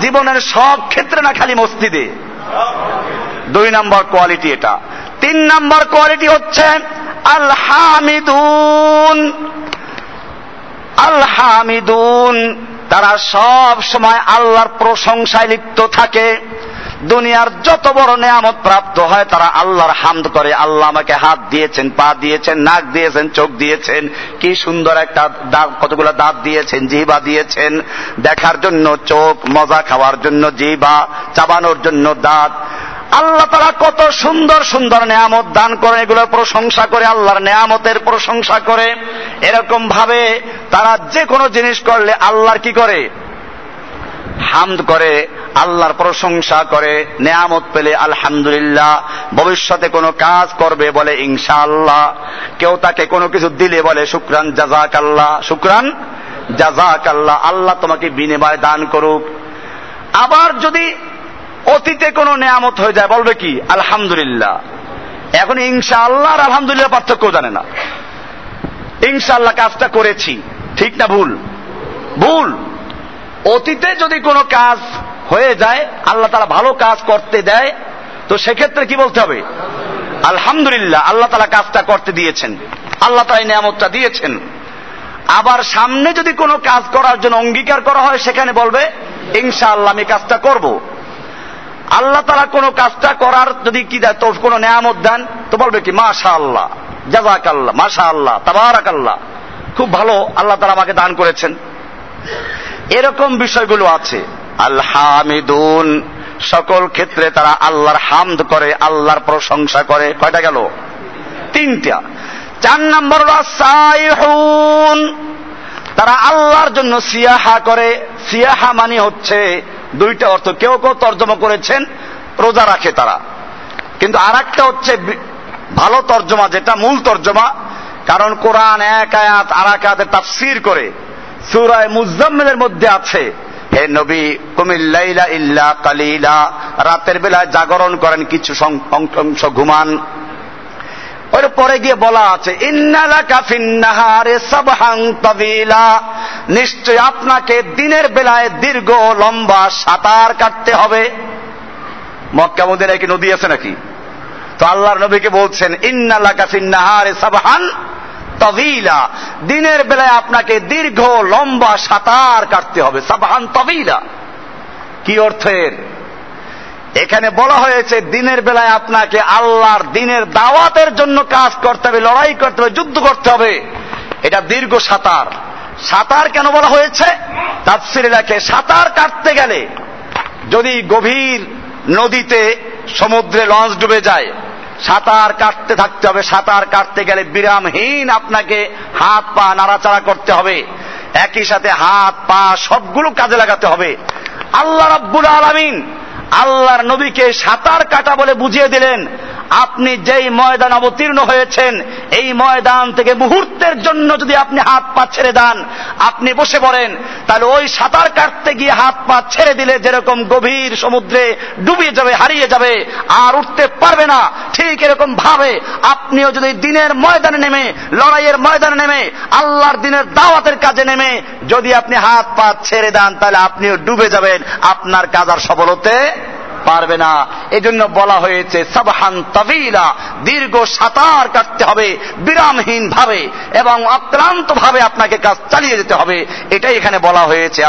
জীবনের সব ক্ষেত্রে না খালি মসজিদে? দুই নম্বর কোয়ালিটি এটা। তিন নম্বর কোয়ালিটি হচ্ছে আল হামিদুন হামিদুন তারা সব সময় আল্লাহর প্রশংসায় লিপ্ত থাকে। দুনিয়ার যত বড় নেয়ামত প্রাপ্ত হয়, তারা আল্লাহর হামদ করে। আল্লাহ আমাকে হাত দিয়েছেন, পা দিয়েছেন, নাক দিয়েছেন, চোখ দিয়েছেন। কি সুন্দর একটা দাঁত, কতগুলো দাঁত দিয়েছেন জিবা দিয়েছেন। দেখার জন্য চোখ, মজা খাওয়ার জন্য জিবা চাবানোর জন্য দাঁত। আল্লাহ তারা কত সুন্দর সুন্দর নেয়ামত দান করে, এগুলোর প্রশংসা করে, আল্লাহর নেয়ামতের প্রশংসা করে। এরকম ভাবে তারা যে কোনো জিনিস করলে আল্লাহর কি করে? হামদ করে, আল্লাহর প্রশংসা করে, নেয়ামত পেলে আলহামদুলিল্লাহ, ভবিষ্যতে কোনো কাজ করবে বলে ইনশাআল্লাহ, কেউ তাকে কোনো কিছু দিলে বলে, শুক্রান জাজাক আল্লাহ শুক্রান জাজাক আল্লাহ আল্লাহ তোমাকে বিনিময় দান করুক। আবার যদি অতীতে কোনো নেয়ামত হয়ে যায়, বলবে কি? আলহামদুলিল্লাহ। এখন ইনশা আল্লাহ আর আলহামদুলিল্লাহ পার্থক্য জানে না। ইনশাআল্লাহ কাজটা করেছি। ঠিক না ভুল? ভুল। অতীতে যদি কোনো কাজ হয়ে যায়, আল্লাহ তারা ভালো কাজ করতে দেয়, তো সেক্ষেত্রে কি বলতে হবে? আলহামদুলিল্লাহ, আল্লাহ তালা কাজটা করতে দিয়েছেন। আল্লাহ তালা নিয়ামতটা দিয়েছেন। আবার সামনে যদি কোনো কাজ করার জন্য অঙ্গীকার করা হয়, সেখানে বলবে, ইনশাআল্লাহ আমি কাজটা করব। আল্লাহ তারা কোনো কাজটা করার যদি কি দেয়, তো কোনো নেয়ামত দেন, তো বলবে কি মাশা আল্লাহ জাজাক আল্লাহ মাশা আল্লাহ তাবারাক আল্লাহ খুব ভালো আল্লাহ তারা আমাকে দান করেছেন। এরকম বিষয়গুলো আছে। আল্লাহামিদুন সকল ক্ষেত্রে তারা আল্লাহর হামদ করে, আল্লাহর প্রশংসা করে। কয়টা গেল? তিনটা। চার নম্বর তারা আল্লাহর জন্য সিয়াহা করে। সিয়াহা মানে হচ্ছে দুইটা অর্থ। কেউ কেউ তর্জমা করেছেন, রোজা রাখে তারা। কিন্তু আর হচ্ছে ভালো তর্জমা, যেটা মূল তর্জমা। কারণ কোরআন এক আয়াত আর এক আয়াতে তাফসির করে সুরায় মুজাম্মেলের মধ্যে আছে, হে নবী কুমিল্লাইলা ইল্লা কালিলা। রাতের বেলায় জাগরণ করেন, কিছু অংশ ঘুমান। ওর পরে গিয়ে বলা আছে নিশ্চয় আপনাকে দিনের বেলায় দীর্ঘ লম্বা সাঁতার কাটতে হবে। মক্কা মদিনায় কি নদী আছে নাকি? তো আল্লাহর নবীকে বলছেন ইন্নালা কাফিন্নাহারে সাবহান তবিলা। দিনের বেলায় আপনাকে দীর্ঘ লম্বা সাঁতার কাটতে হবে, সাবহান তবিলা। কি অর্থের? এখানে বলা হয়েছে, দিনের বেলায় আপনাকে আল্লাহর দিনের দাওয়াতের জন্য কাজ করতে হবে, লড়াই করতে হবে, যুদ্ধ করতে হবে। এটা দীর্ঘ সাঁতার। সাঁতার কেন বলা হয়েছে? তাফসির লেখে, সাঁতার কাটতে গেলে যদি গভীর নদীতে সমুদ্রে লঞ্চ ডুবে যায়, সাঁতার কাটতে থাকতে হবে, সাঁতার কাটতে গেলে বিরামহীন আপনাকে হাত পা নাড়াচাড়া করতে হবে। একই সাথে হাত পা সবগুলো কাজে লাগাতে হবে। আল্লাহ রাব্বুল আলামিন আল্লাহর নবীকে সাঁতার কাটা বলে বুঝিয়ে দিলেন। আপনি যেই ময়দান অবতীর্ণ হয়েছেন, এই ময়দান থেকে মুহূর্তের জন্য যদি আপনি হাত পা ছেড়ে দেন, আপনি বসে পড়েন, তাহলে ওই সাঁতার কাটতে গিয়ে হাত পা ছেড়ে দিলে যেরকম গভীর সমুদ্রে ডুবিয়ে যাবে, হারিয়ে যাবে, আর উঠতে পারবে না, ঠিক এরকম ভাবে আপনিও যদি দিনের ময়দানে নেমে, লড়াইয়ের ময়দানে নেমে, আল্লাহর দিনের দাওয়াতের কাজে নেমে, যদি আপনি হাত পা ছেড়ে দেন, তাহলে আপনিও ডুবে যাবেন, আপনার কাজ আর সফল হতে পারবে না। এজন্য বলা হয়েছে, সাবহান তাবিলা, দীর্ঘ সাঁতার কাটতে হবে বিরামহীন ভাবে এবং অক্লান্ত ভাবে আপনাকে কাজ চালিয়ে যেতে হবে। এটাই এখানে বলা হয়েছে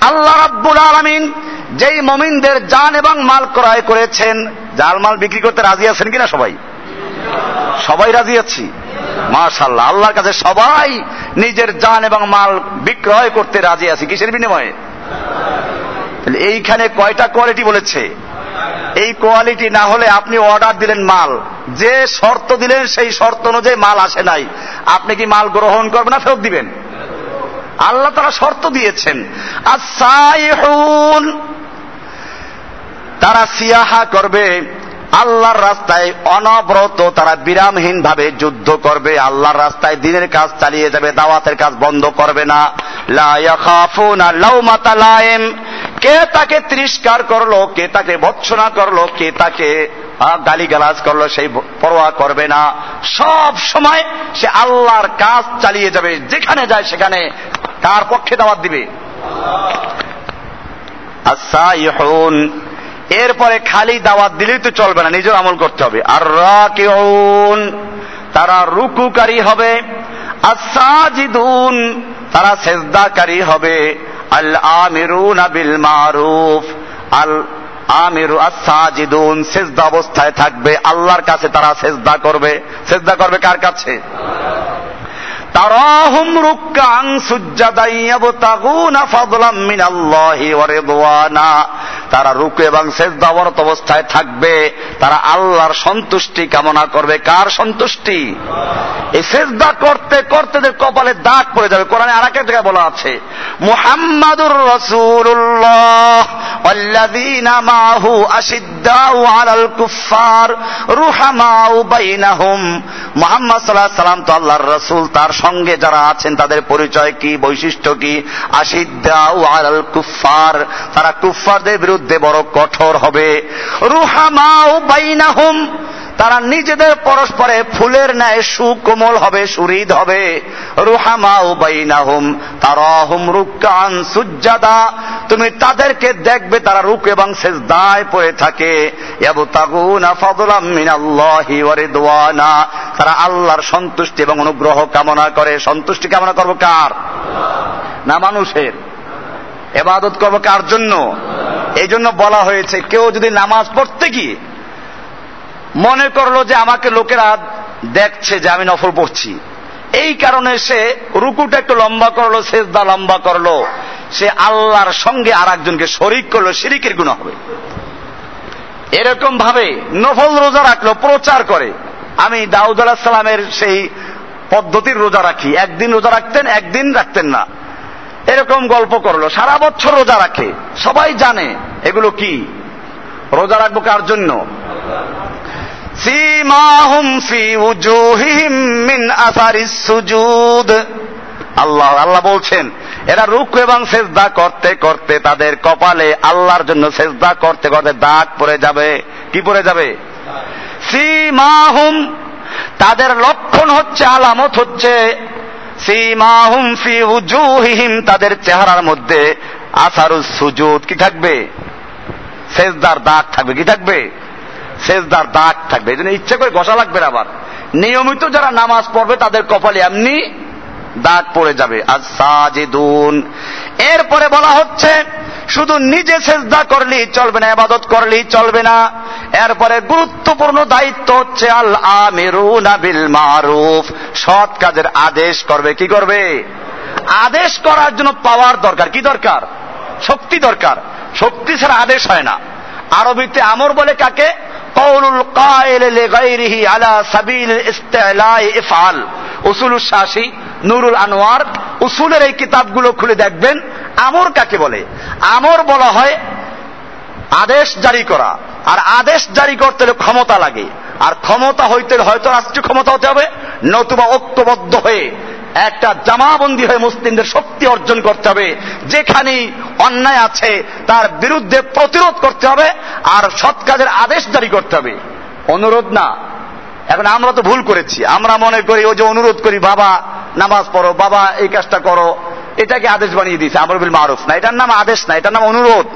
আল্লাহ রাব্বুল আলামিন যেই মমিনদের জান এবং মাল ক্রয় করেছেন জাল মাল বিক্রি করতে রাজি আছেন কিনা সবাই? সবাই রাজি আছি। মাশাল্লাহ আল্লাহর কাছে সবাই নিজের জান এবং মাল বিক্রয় করতে রাজি আছি। কিসের বিনিময়ে? এইখানে কয়টা কোয়ালিটি বলেছে? এই কোয়ালিটি না হলে আপনি অর্ডার দিলেন মাল। যে শর্ত দিলেন, সেই শর্ত অনুযায়ী মাল আসে নাই। আপনি কি মাল গ্রহণ করবেন না ফেরত দিবেন? আল্লাহ তারা শর্ত দিয়েছেন। তারা সিয়াহা করবে, আল্লাহর রাস্তায় অনবরত তারা বিরামহীন ভাবে যুদ্ধ করবে, আল্লাহর রাস্তায় দিনের কাজ চালিয়ে যাবে, দাওয়াতের কাজ বন্ধ করবে না। কে তাকে তিরস্কার করল, কে তাকে ভৎসনা করল, কে তাকে গালি গালাজ করল, সেই পরোয়া করবে না। সব সময় সে আল্লাহর কাজ চালিয়ে যাবে, যেখানে যায় সেখানে কার পক্ষে দাওয়াত দিবে। আচ্ছা এরপরে খালি দাওয়াত দিলেই তো চলবে না, নিজের আমল করতে হবে। আর রাকিউন তারা রুকুকারী হবে। আসাজিদুন তারা সেজদাকারী হবে। আল আমিরুন বিল মারুফ আল আমিরু আসাজিদুন সেজদা অবস্থায় থাকবে। আল্লাহর কাছে তারা সেজদা করবে। সেজদা করবে কার কাছে? তারা রুকু এবং শেষদাবরত অবস্থায় থাকবে। তারা আল্লাহর সন্তুষ্টি কামনা করবে। কার সন্তুষ্টি? এই শেষদা করতে করতে কপালে দাগ পড়ে যাবে। কোরআনে আর একটা জায়গায় বলা আছে, মুহাম্মাদুর রসুল্লাহ ওয়াল্লাযীনা মাহু আশিদ্দাউ আলাল কুফার রুহামাউ বাইনাহুম। মুহাম্মদ সাল্লাল্লাহু সাল্লাম তো আল্লাহর রসুল, তার সঙ্গে যারা আছেন, তাদের পরিচয় কি, বৈশিষ্ট্য কি? আশিদ্দাউ আল কুফার তারা কুফারদের বিরুদ্ধে বড় কঠোর হবে। রুহামাউ বাইনাহুম তারা নিজেদের পরস্পরে ফুলের ন্যায় সুকোমল হবে সুরিদ হবে। তুমি তাদেরকে দেখবে, তারা রুক এবং সেজদায় পড়ে থাকে। তারা আল্লাহর সন্তুষ্টি এবং অনুগ্রহ কামনা করে। সন্তুষ্টি কামনা করব কার? না মানুষের। এবাদত করব কার জন্য? এই জন্য বলা হয়েছে, কেউ যদি নামাজ পড়তে গিয়ে মনে করল যে আমাকে লোকেরা দেখছে যে আমি নফল পড়ছি। এই কারণে সে রুকুটা একটু লম্বা করল, সেজদা লম্বা করল। সে আল্লাহর সঙ্গে আর একজনকে শরিক করল, শিরিকের গুণ হবে। এরকম ভাবে নফল রোজা রাখল, প্রচার করে। আমি দাউদ আলাহ সালামের সেই পদ্ধতির রোজা রাখি। একদিন রোজা রাখতেন, একদিন রাখতেন না। এরকম গল্প করল। সারা বছর রোজা রাখে। সবাই জানে এগুলো কি? রোজা রাখব কার জন্য? ফি সুজুদ। আল্লাহ আল্লাহ বলছেন, এরা রুকু এবং সেজদা করতে করতে তাদের কপালে আল্লাহর জন্য সেজদা করতে করতে দাগ পড়ে যাবে। কি পড়ে যাবে? সীমাহুম তাদের লক্ষণ হচ্ছে, আলামত হচ্ছে সীমাহুম ফি উজুহিহিম, তাদের চেহারার মধ্যে আসারুস সুজুদ। কি থাকবে? সেজদার দাগ থাকবে। কি থাকবে? সেজদার দাগ থাকবে। এই জন্য ইচ্ছে করে ঘষা লাগবে আবার। নিয়মিত যারা নামাজ পড়বে, তাদের কপালে এমনি দাগ পড়ে যাবে। আর সাজেদুন। এরপরে বলা হচ্ছে, শুধু নিজে সেজদা করলেই চলবে না আবাদত করলেই চলবে না। এরপরে গুরুত্বপূর্ণ দায়িত্ব হচ্ছে আল আমিরুনা বিল মারুফ সৎ কাজের আদেশ করবে, কি করবে? আদেশ করার জন্য পাওয়ার দরকার। কি দরকার? শক্তি দরকার। শক্তি ছাড়া আদেশ হয় না। আরবিতে আমর বলে কাকে? কৌলুল কায়েল লিগাইরিহি আলা সাবিল ইস্তিলাই ইফআল। উসুল শাসি নুরুল আনোয়ার উসুলের এই কিতাবগুলো খুলে দেখবেন। আমর কাকে বলে? আমর বলা হয় আদেশ জারি করা। আর আদেশ জারি করতে হলে ক্ষমতা লাগে। আর ক্ষমতা হইতে হয়তো রাষ্ট্রীয় ক্ষমতা হতে হবে, নতুবা ঐক্যবদ্ধ হয়ে একটা জামাবন্দি হয়ে মুসলিমদের শক্তি অর্জন করতে হবে। যেখানে অন্যায় আছে, তার বিরুদ্ধে প্রতিরোধ করতে হবে আর সৎ কাজের আদেশ জারি করতে হবে। অনুরোধ না। এখন আমরা তো ভুল করেছি। আমরা মনে করি, ওই যে অনুরোধ করি, বাবা, নামাজ পড়ো, বাবা, এই কাজটা করো। এটাকে আদেশ বানিয়ে দিয়েছে আমর বিল মারুফ। না, এটার নাম আদেশ না, এটার নাম অনুরোধ।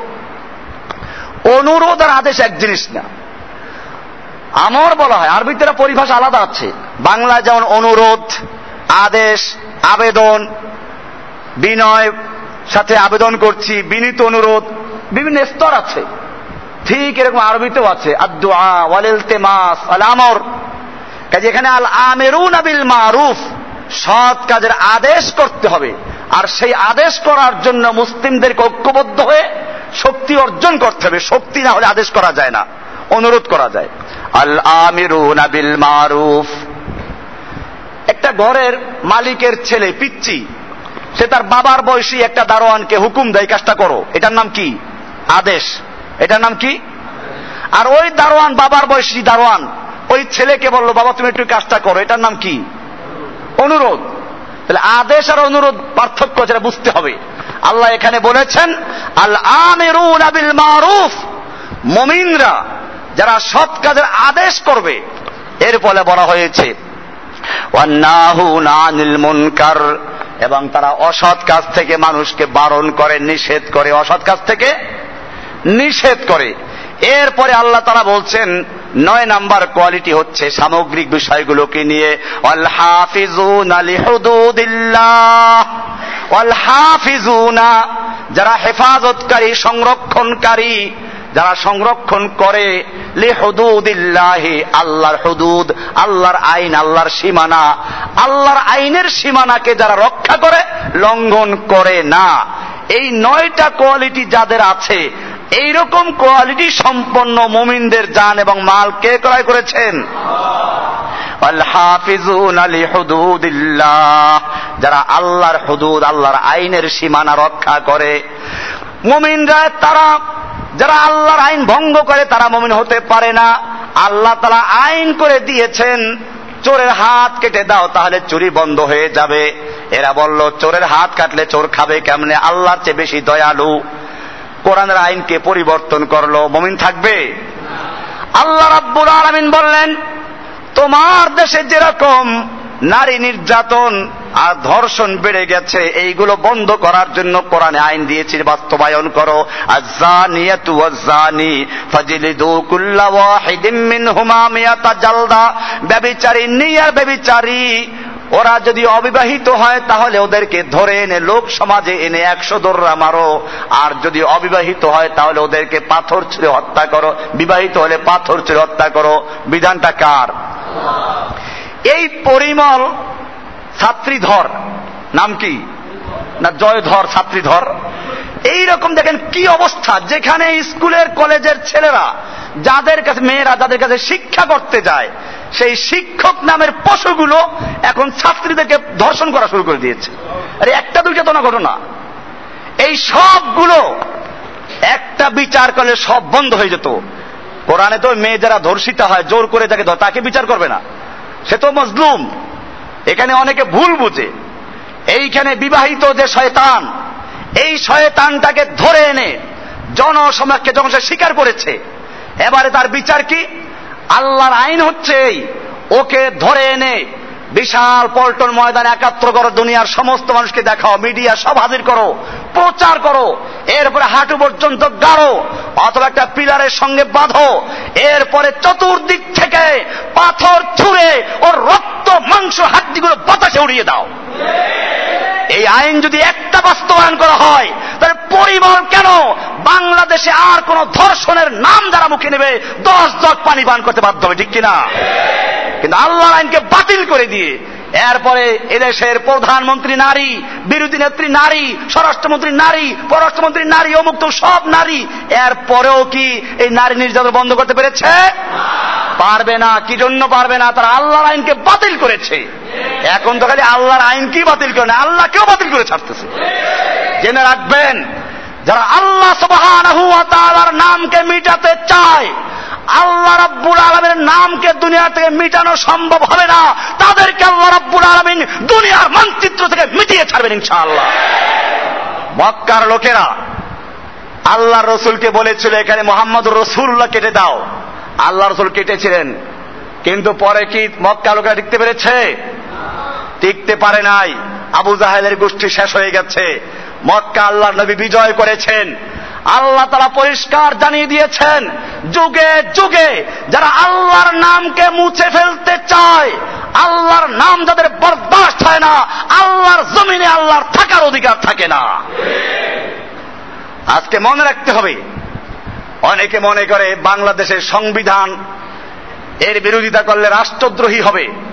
অনুরোধ আর আদেশ এক জিনিস না। আমর বলা হয়, আরবিতে পরিভাষা আলাদা আছে। বাংলায় যেমন অনুরোধ আদেশ, আবেদন, বিনয়, সাথে আবেদন করছি, বিনীত অনুরোধ, বিভিন্ন স্তর আছে। ঠিক এরকম আরবিতেও আছে আমর কাজে এখানে আল আমেরুন আবিল মারুফ, সৎ কাজের আদেশ করতে হবে। আর সেই আদেশ করার জন্য মুসলিমদেরকে ঐক্যবদ্ধ হয়ে শক্তি অর্জন করতে হবে। শক্তি না হলে আদেশ করা যায় না, অনুরোধ করা যায়। আল আমিরুন আবিল মারুফ। একটা ঘরের মালিকের ছেলে পিচ্ছি সে তার বাবার বয়সী একটা দারোয়ানকে হুকুম দেয় কাজটা করো। এটার নাম কি? আদেশ। এটার নাম কি? আর ওই দারোয়ান বাবার বয়সী দারোয়ান, ওই ছেলেকে বলল, বাবা, তুমি একটু কাজটা করো। এটার নাম কি? অনুরোধ। তাহলে আদেশ আর অনুরোধ পার্থক্য যেটা বুঝতে হবে। আল্লাহ এখানে বলেছেন আল আবিল মারুফ মমিনরা যারা সৎ কাজের আদেশ করবে, এর ফলে বলা হয়েছে এবং তারা অসৎ কাজ থেকে মানুষকে বারণ করে, নিষেধ করে। অসৎ কাজ থেকে নিষেধ করে। এরপরে আল্লাহ তারা বলছেন, নয় নাম্বার কোয়ালিটি হচ্ছে সামগ্রিক বিষয়গুলোকে নিয়ে অল হাফিজুন আলি অল হাফিজুনা যারা হেফাজতকারী, সংরক্ষণকারী যারা সংরক্ষণ করে, লে হদুদিল্লাহি, আল্লাহর হদুদ, আল্লাহর আইন, আল্লাহর সীমানা, আল্লাহর আইনের সীমানাকে যারা রক্ষা করে, লঙ্ঘন করে না। এই নয়টা কোয়ালিটি যাদের আছে, এইরকম কোয়ালিটি সম্পন্ন মুমিনদের যান এবং মাল কে ক্রয় করেছেন? যারা আল্লাহর হুদুদ, আল্লাহর আইনের সীমানা রক্ষা করে, মুমিনরা তারা যারা আল্লাহর আইন ভঙ্গ করে তারা মমিন হতে পারে না। আল্লাহ তালা আইন করে দিয়েছেন, চোরের হাত কেটে দাও তাহলে চুরি বন্ধ হয়ে যাবে। এরা বলল, চোরের হাত কাটলে চোর খাবে কেমনে? আল্লাহর চেয়ে বেশি দয়ালু। কোরআনের আইনকে পরিবর্তন করল? মমিন থাকবে? আল্লাহ রাব্বুল আলামিন বললেন, তোমার দেশে যেরকম নারী নির্যাতন আর ধর্ষণ বেড়ে গেছে। এইগুলো বন্ধ করার জন্য কোরআনে আইন দিয়েছি, বাস্তবায়ন করো। ব্যভিচারী নিয়ার ব্যভিচারী ওরা যদি অবিবাহিত হয় তাহলে ওদেরকে ধরে এনে লোক সমাজে এনে একশো দোররা মারো। আর যদি অবিবাহিত হয় তাহলে ওদেরকে পাথর ছুঁড়ে হত্যা করো। বিবাহিত হলে পাথর ছুঁড়ে হত্যা করো। বিধানটা কার? এই পরিমল ছাত্রীধর, নাম কি? না, জয়ধর ছাত্রীধর। এই রকম দেখেন কি অবস্থা, যেখানে স্কুলের কলেজের ছেলেরা, যাদের কাছে, মেয়েরা যাদের কাছে শিক্ষা করতে যায়, সেই শিক্ষক নামের পশুগুলো এখন ছাত্রীদেরকে ধর্ষণ করা শুরু করে দিয়েছে। আরে, একটা দুইটা তো না ঘটনা। এই সবগুলো একটা বিচার করলে সব বন্ধ হয়ে যেত। কোরআনে তো মেয়ে যারা ধর্ষিতা হয়, জোর করে যাকে তাকে বিচার করবে না। সে তো মজলুম। এখানে অনেকে ভুল বুঝে। এইখানে বিবাহিত যে শয়তান, এই শয়তানটাকে ধরে এনে জনসমাজকে যখন সে স্বীকার করেছে, এবারে তার বিচার কি? আল্লাহর আইন হচ্ছে এই, ওকে ধরে এনে বিশাল পল্টন ময়দানে একাত্র করো দুনিয়ার সমস্ত মানুষকে দেখাও, মিডিয়া সব হাজির করো, প্রচার করো, এরপরে হাঁটু পর্যন্ত গাড়ো, অথবা একটা পিলারের সঙ্গে বাঁধো, এরপরে চতুর্দিক থেকে পাথর ছুঁড়ে ওর রক্ত, মাংস, হাড্ডিগুলো বাতাসে উড়িয়ে দাও। এই আইন যদি একটা বাস্তবায়ন করা হয়, তাহলে পরিবার কেন বাংলাদেশে আর কোন ধর্ষণের নাম যারা মুখে নেবে, দশ দশ পানি পান করতে বাধ্য হবে, ঠিক কিনা? কিন্তু আল্লাহ আইনকে বাতিল করে দিয়ে এরপরে এদেশের প্রধানমন্ত্রী নারী, বিরোধী নেত্রী নারী, স্বরাষ্ট্রমন্ত্রী নারী, পররাষ্ট্রমন্ত্রী নারী, অমুক্ত সব নারী, এরপরেও কি এই নারী নির্যাতন বন্ধ করতে পেরেছে? পারবে না, কি জন্য পারবে না? তারা আল্লাহর আইনকে বাতিল করেছে। এখন তো খালি আল্লাহর আইন কি বাতিল করে না? আল্লাহ কেউ বাতিল করে ছাড়তেছে। জেনে রাখবেন, যারা আল্লাহ তাআলার নামকে মিটাতে চায় আল্লাহ রাব্বুল আলমের নামকে দুনিয়া থেকে মিটানো সম্ভব হবে না। তাদেরকে আল্লাহ রাব্বুল আলমিন দুনিয়ার মানচিত্র থেকে মিটিয়ে ছাড়বেন ইনশাআল্লাহ। মক্কার লোকেরা আল্লাহ রসুলকে বলেছিল, এখানে মোহাম্মদ রসুল্লাহ কেটে দাও। আল্লাহ রসুল কেটেছিলেন। কিন্তু পরে কি মক্কা লোকেরা টিকতে পেরেছে? টিকতে পারে নাই। আবু জাহেদের গোষ্ঠী শেষ হয়ে গেছে। মক্কা আল্লাহ নবী বিজয় করেছেন। আল্লাহ তারা পরিষ্কার জানিয়ে দিয়েছেন, যুগে যুগে যারা আল্লাহর নামকে মুছে ফেলতে চায়, আল্লাহর নাম যাদের বরদাস্ত হয় না, আল্লাহর জমিনে আল্লাহর থাকার অধিকার থাকে না। আজকে মনে রাখতে হবে, অনেকে মনে করে বাংলাদেশের সংবিধান এর বিরোধিতা করলে রাষ্ট্রদ্রোহী হবে।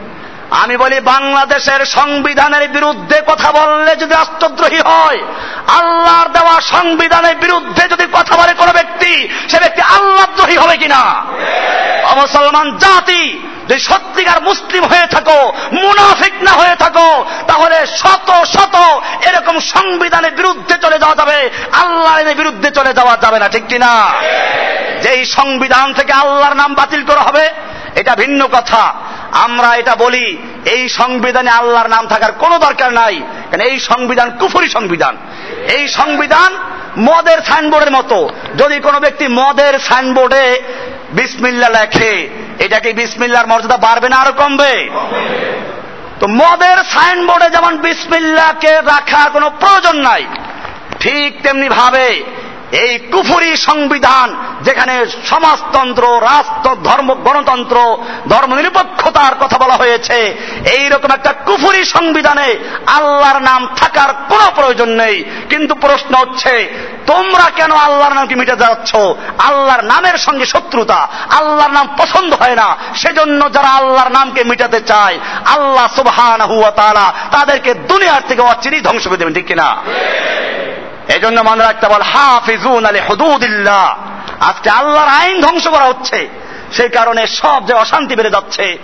আমি বলি বাংলাদেশের সংবিধানের বিরুদ্ধে কথা বললে যদি রাষ্ট্রদ্রোহী হয় আল্লাহর দেওয়া সংবিধানের বিরুদ্ধে যদি কথা বলে কোন ব্যক্তি সে ব্যক্তি আল্লাহদ্রোহী হবে কিনা? মুসলমান জাতি যদি সত্যিকার মুসলিম হয়ে থাকো মুনাফিক না হয়ে থাকো তাহলে শত শত এরকম সংবিধানের বিরুদ্ধে চলে যাওয়া যাবে আল্লাহর বিরুদ্ধে চলে যাওয়া যাবে না ঠিক কিনা? যেই সংবিধান থেকে আল্লাহর নাম বাতিল করা হবে এটা ভিন্ন কথা। আমরা এটা বলি, এই সংবিধানে আল্লাহর নাম থাকার কোনো দরকার নাই। কারণ এই সংবিধান কুফুরি সংবিধান। এই সংবিধান মদের সাইনবোর্ডের মতো। যদি কোনো ব্যক্তি মদের সাইনবোর্ডে বিসমিল্লা লেখে, এটা কি বিসমিল্লার মর্যাদা বাড়বে না আরও কমবে? তো মদের সাইনবোর্ডে যেমন বিসমিল্লাকে রাখার কোনো প্রয়োজন নাই, ঠিক তেমনি ভাবে এই কুফুরি সংবিধান যেখানে সমাজতন্ত্র, রাষ্ট্র, ধর্ম, গণতন্ত্র ধর্ম নিরপেক্ষতার কথা বলা হয়েছে এই রকম একটা কুফুরি সংবিধানে আল্লাহর নাম থাকার কোনো প্রয়োজন নেই। কিন্তু প্রশ্ন হচ্ছে, তোমরা কেন আল্লাহর নামকে মিটে যাচ্ছ? আল্লাহর নামের সঙ্গে শত্রুতা, আল্লাহর নাম পছন্দ হয় না, সেজন্য যারা আল্লাহর নামকে মিটাতে চায়, আল্লাহ সুবহান হুয়া তারা তাদেরকে দুনিয়ার থেকে অচিরেই ধ্বংস করে দেবেন, ঠিক কিনা? এই জন্য মনে রাখতে বল হাফিজুন আলী হদুদিল্লাহ আজকে আল্লাহর আইন ধ্বংস করা হচ্ছে। সেই কারণে সব যে অশান্তি বেড়ে যাচ্ছে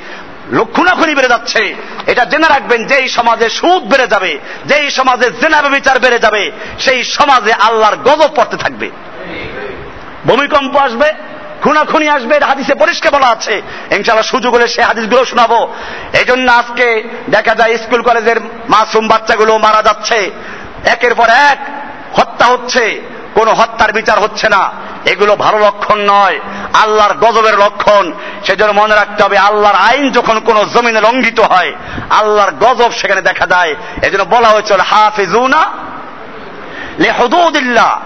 লক্ষণাখুনি বেড়ে যাচ্ছে, এটা জেনে রাখবেন, যেই সমাজে সুদ বেড়ে যাবে, যেই সমাজে জেনাবে বিচার বেড়ে যাবে, সেই সমাজে আল্লাহর গজব পড়তে থাকবে। ভূমিকম্প আসবে, খুনাখুনি আসবে হাদিসে পরিষ্কার বলা আছে। ইনশাল্লাহ সুযোগ হলে সে হাদিসগুলো শোনাবো। এই জন্য আজকে দেখা যায়, স্কুল কলেজের মাসুম বাচ্চাগুলো মারা যাচ্ছে। একের পর এক হত্যা হচ্ছে, কোনো হত্যার বিচার হচ্ছে না। এগুলো ভালো লক্ষণ নয়, আল্লাহর গজবের লক্ষণ। সেজন্য মনে রাখতে হবে, আল্লাহর আইন যখন কোন জমিনে লঙ্ঘিত হয়, আল্লাহর গজব সেখানে দেখা যায় এজন্য বলা হয়েছিল হাফিজুনা লেহদুদিল্লাহ।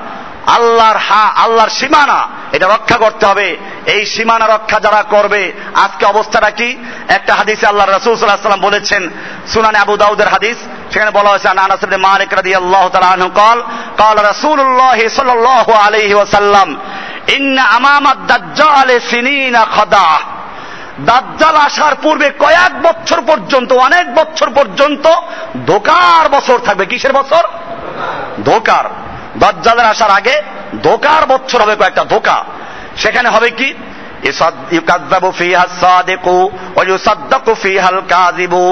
আল্লাহর হা, আল্লাহর সীমানা, এটা রক্ষা করতে হবে। এই সীমানা রক্ষা যারা করবে, আজকে অবস্থাটা কি? একটা হাদিসে আল্লাহ রসুল সাল্লাহ সাল্লাম বলেছেন, সুনানে আবু দাউদের হাদিস সেখানে বলা হয়েছে আনাস ইবনে মালিক রাদিয়াল্লাহু তাআলা আনহু قال قال رسول الله صلى الله عليه وسلم ان امام الدجال سنين خدع দাজ্জাল আসার পূর্বে কয়েক বছর পর্যন্ত অনেক বছর পর্যন্ত ধোকার বছর থাকবে কিসের বছর ধোকার দাজ্জালের আসার আগে ধোকার বছর হবে কয়েকটা ধোকা সেখানে হবে কি ইউকাজ্জাবু ফিহা সাদিকু ওয়া ইউসাদ্দাকু ফিহাল কাযিবু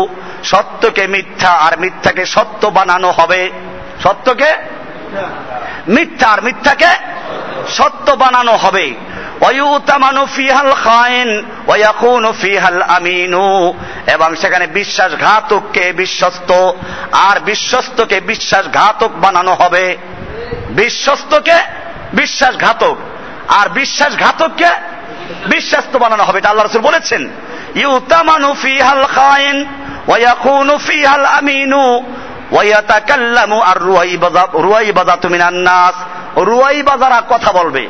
সত্যকে মিথ্যা আর মিথ্যাকে সত্য বানানো হবে। সত্যকে? মিথ্যা আর মিথ্যাকে সত্য বানানো হবে। এবং সেখানে বিশ্বাসঘাতককে বিশ্বস্ত, আর বিশ্বস্তকে বিশ্বাসঘাতক বানানো হবে। বিশ্বস্তকে বিশ্বাসঘাতক, আর বিশ্বাসঘাতককে বিশ্বাস্ত বানানো হবে। এটা আল্লাহ রসুল বলেছেন, ইউতামানু ফিহাল খায়েন ওয়াকুনু ফিহাল আমিনু ويتكلم আর من الناس. রুয়াইবাজারা কথা বলবে।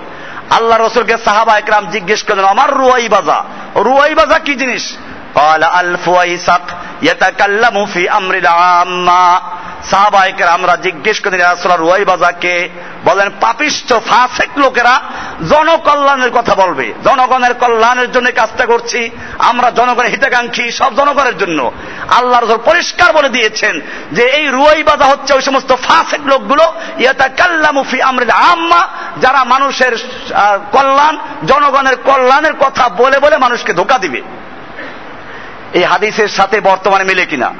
আল্লাহ রসুলকে সাহাবা একরাম জিজ্ঞেস করলেন আমার রুয়াই বাজা রুয়াই বাজা কি জিনিস? قال الفويسق يتكلم في امر العامه সাহাবাহিকের আমরা জিজ্ঞেস করি রাসূল রুয়াই বাজাকে বলেন পাপিষ্ঠ ফাসেক লোকেরা জনকল্যাণের কথা বলবে জনগণের কল্যাণের জন্য কাজটা করছি আমরা জনগণের হিতাকাঙ্ক্ষী সব জনগণের জন্য আল্লাহ রসুল পরিষ্কার বলে দিয়েছেন যে এই রুয়াই বাজা হচ্ছে ওই সমস্ত ফাসেক লোকগুলো ইয়াতা কাল্লামুফি আমরিল আম্মা যারা মানুষের কল্যাণ জনগণের কল্যাণের কথা বলে বলে মানুষকে ধোকা দিবে এই হাদিসের সাথে বর্তমানে মিলে কিনা?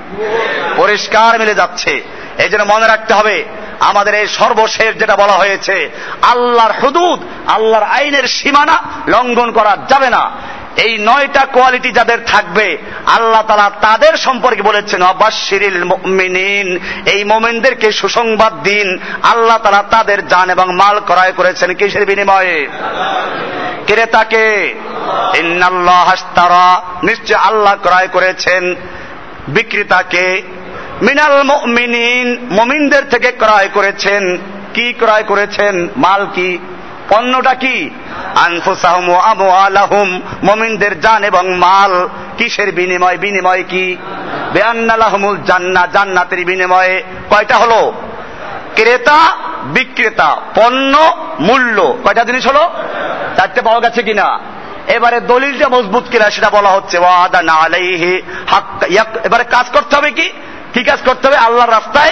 পরিষ্কার মিলে যাচ্ছে। এই জন্য মনে রাখতে হবে, আমাদের এই সর্বশেষ যেটা বলা হয়েছে, আল্লাহর হুদুদ, আল্লাহর আইনের সীমানা লঙ্ঘন করা যাবে না। এই নয়টা কোয়ালিটি যাদের থাকবে, আল্লাহ তালা তাদের সম্পর্কে বলেছেন অবাশিরিল মিনিন এই মোমেনদেরকে সুসংবাদ দিন। আল্লাহ তালা তাদের জান এবং মাল ক্রয় করেছেন কিসের বিনিময়ে? ক্রেতাকে হাস্তারা নিশ্চয় আল্লাহ ক্রয় করেছেন বিক্রেতাকে। মিনাল মিনিন মমিনদের থেকে ক্রয় করেছেন। কি ক্রয় করেছেন? মাল কি? পণ্যটা কি? আনফুসাহুম ও আমওয়ালাহুম। মমিনদের জান এবং মাল কিসের বিনিময় বিনিময় কি? বেআন্নালাহুমুল জান্নাত জান্নাতের বিনিময়ে কয়টা হলো? ক্রেতা, বিক্রেতা, পণ্য, মূল্য। কয়টা জিনিস হলো? চারটে পাওয়া গেছে কিনা? এবারে দলিলটা মজবুত কিনা সেটা বলা হচ্ছে ওয়াদা না আলাইহি এবারে কাজ করতে হবে কি? কি কাজ করতে হবে? আল্লাহর রাস্তায়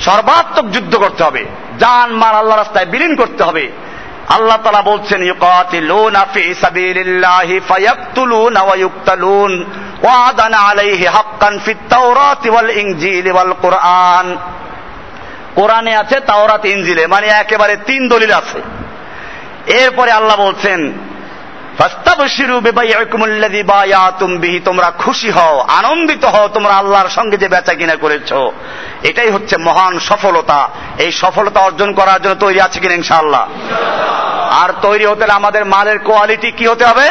সর্বাত্মক যুদ্ধ করতে হবে। জান, মাল আল্লাহ রাস্তায় বিলীন করতে হবে। আল্লাহ তালা বলছেন ইউকাতিলুনা ফি সাবিলিল্লাহি ফায়াকতুলুনা ওয়া ইউকতালুন ওয়াদান আলাইহি হাক্কান ফিত তাওরাতি ওয়াল ইনজিলি ওয়াল কুরআন। কোরআনে আছে তাওরাত, ইনজিলে মানে একেবারে তিন দলিল আছে। এরপরে আল্লাহ বলছেন তোমরা খুশি হও, আনন্দিত হও, তোমরা আল্লাহর সঙ্গে যে বেচা কিনা করেছ। এটাই হচ্ছে মহান সফলতা। এই সফলতা অর্জন করার জন্য তৈরি আছে কিনা ইনশাআল্লাহ? আর তৈরি হতে আমাদের মালের কোয়ালিটি কি হতে হবে?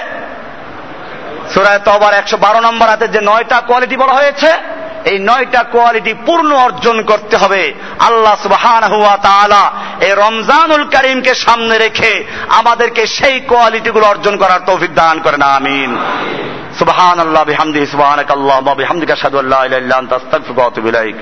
সুরায় তবার একশো বারো নম্বর হাতে যে নয়টা কোয়ালিটি বলা হয়েছে এই নয়টা কোয়ালিটি পূর্ণ অর্জন করতে হবে। আল্লাহ সুবহান হুয়া তাআলা এই রমজানুল করিমকে সামনে রেখে আমাদেরকে সেই কোয়ালিটিগুলো অর্জন করার তৌফিক দান করেন, আমিন। সুবহান আল্লাহ বিহামদি সুবহানাক আল্লাহ বিহামদিকা আশহাদু আল্লা ইলাহা আতুবু ইলাইক।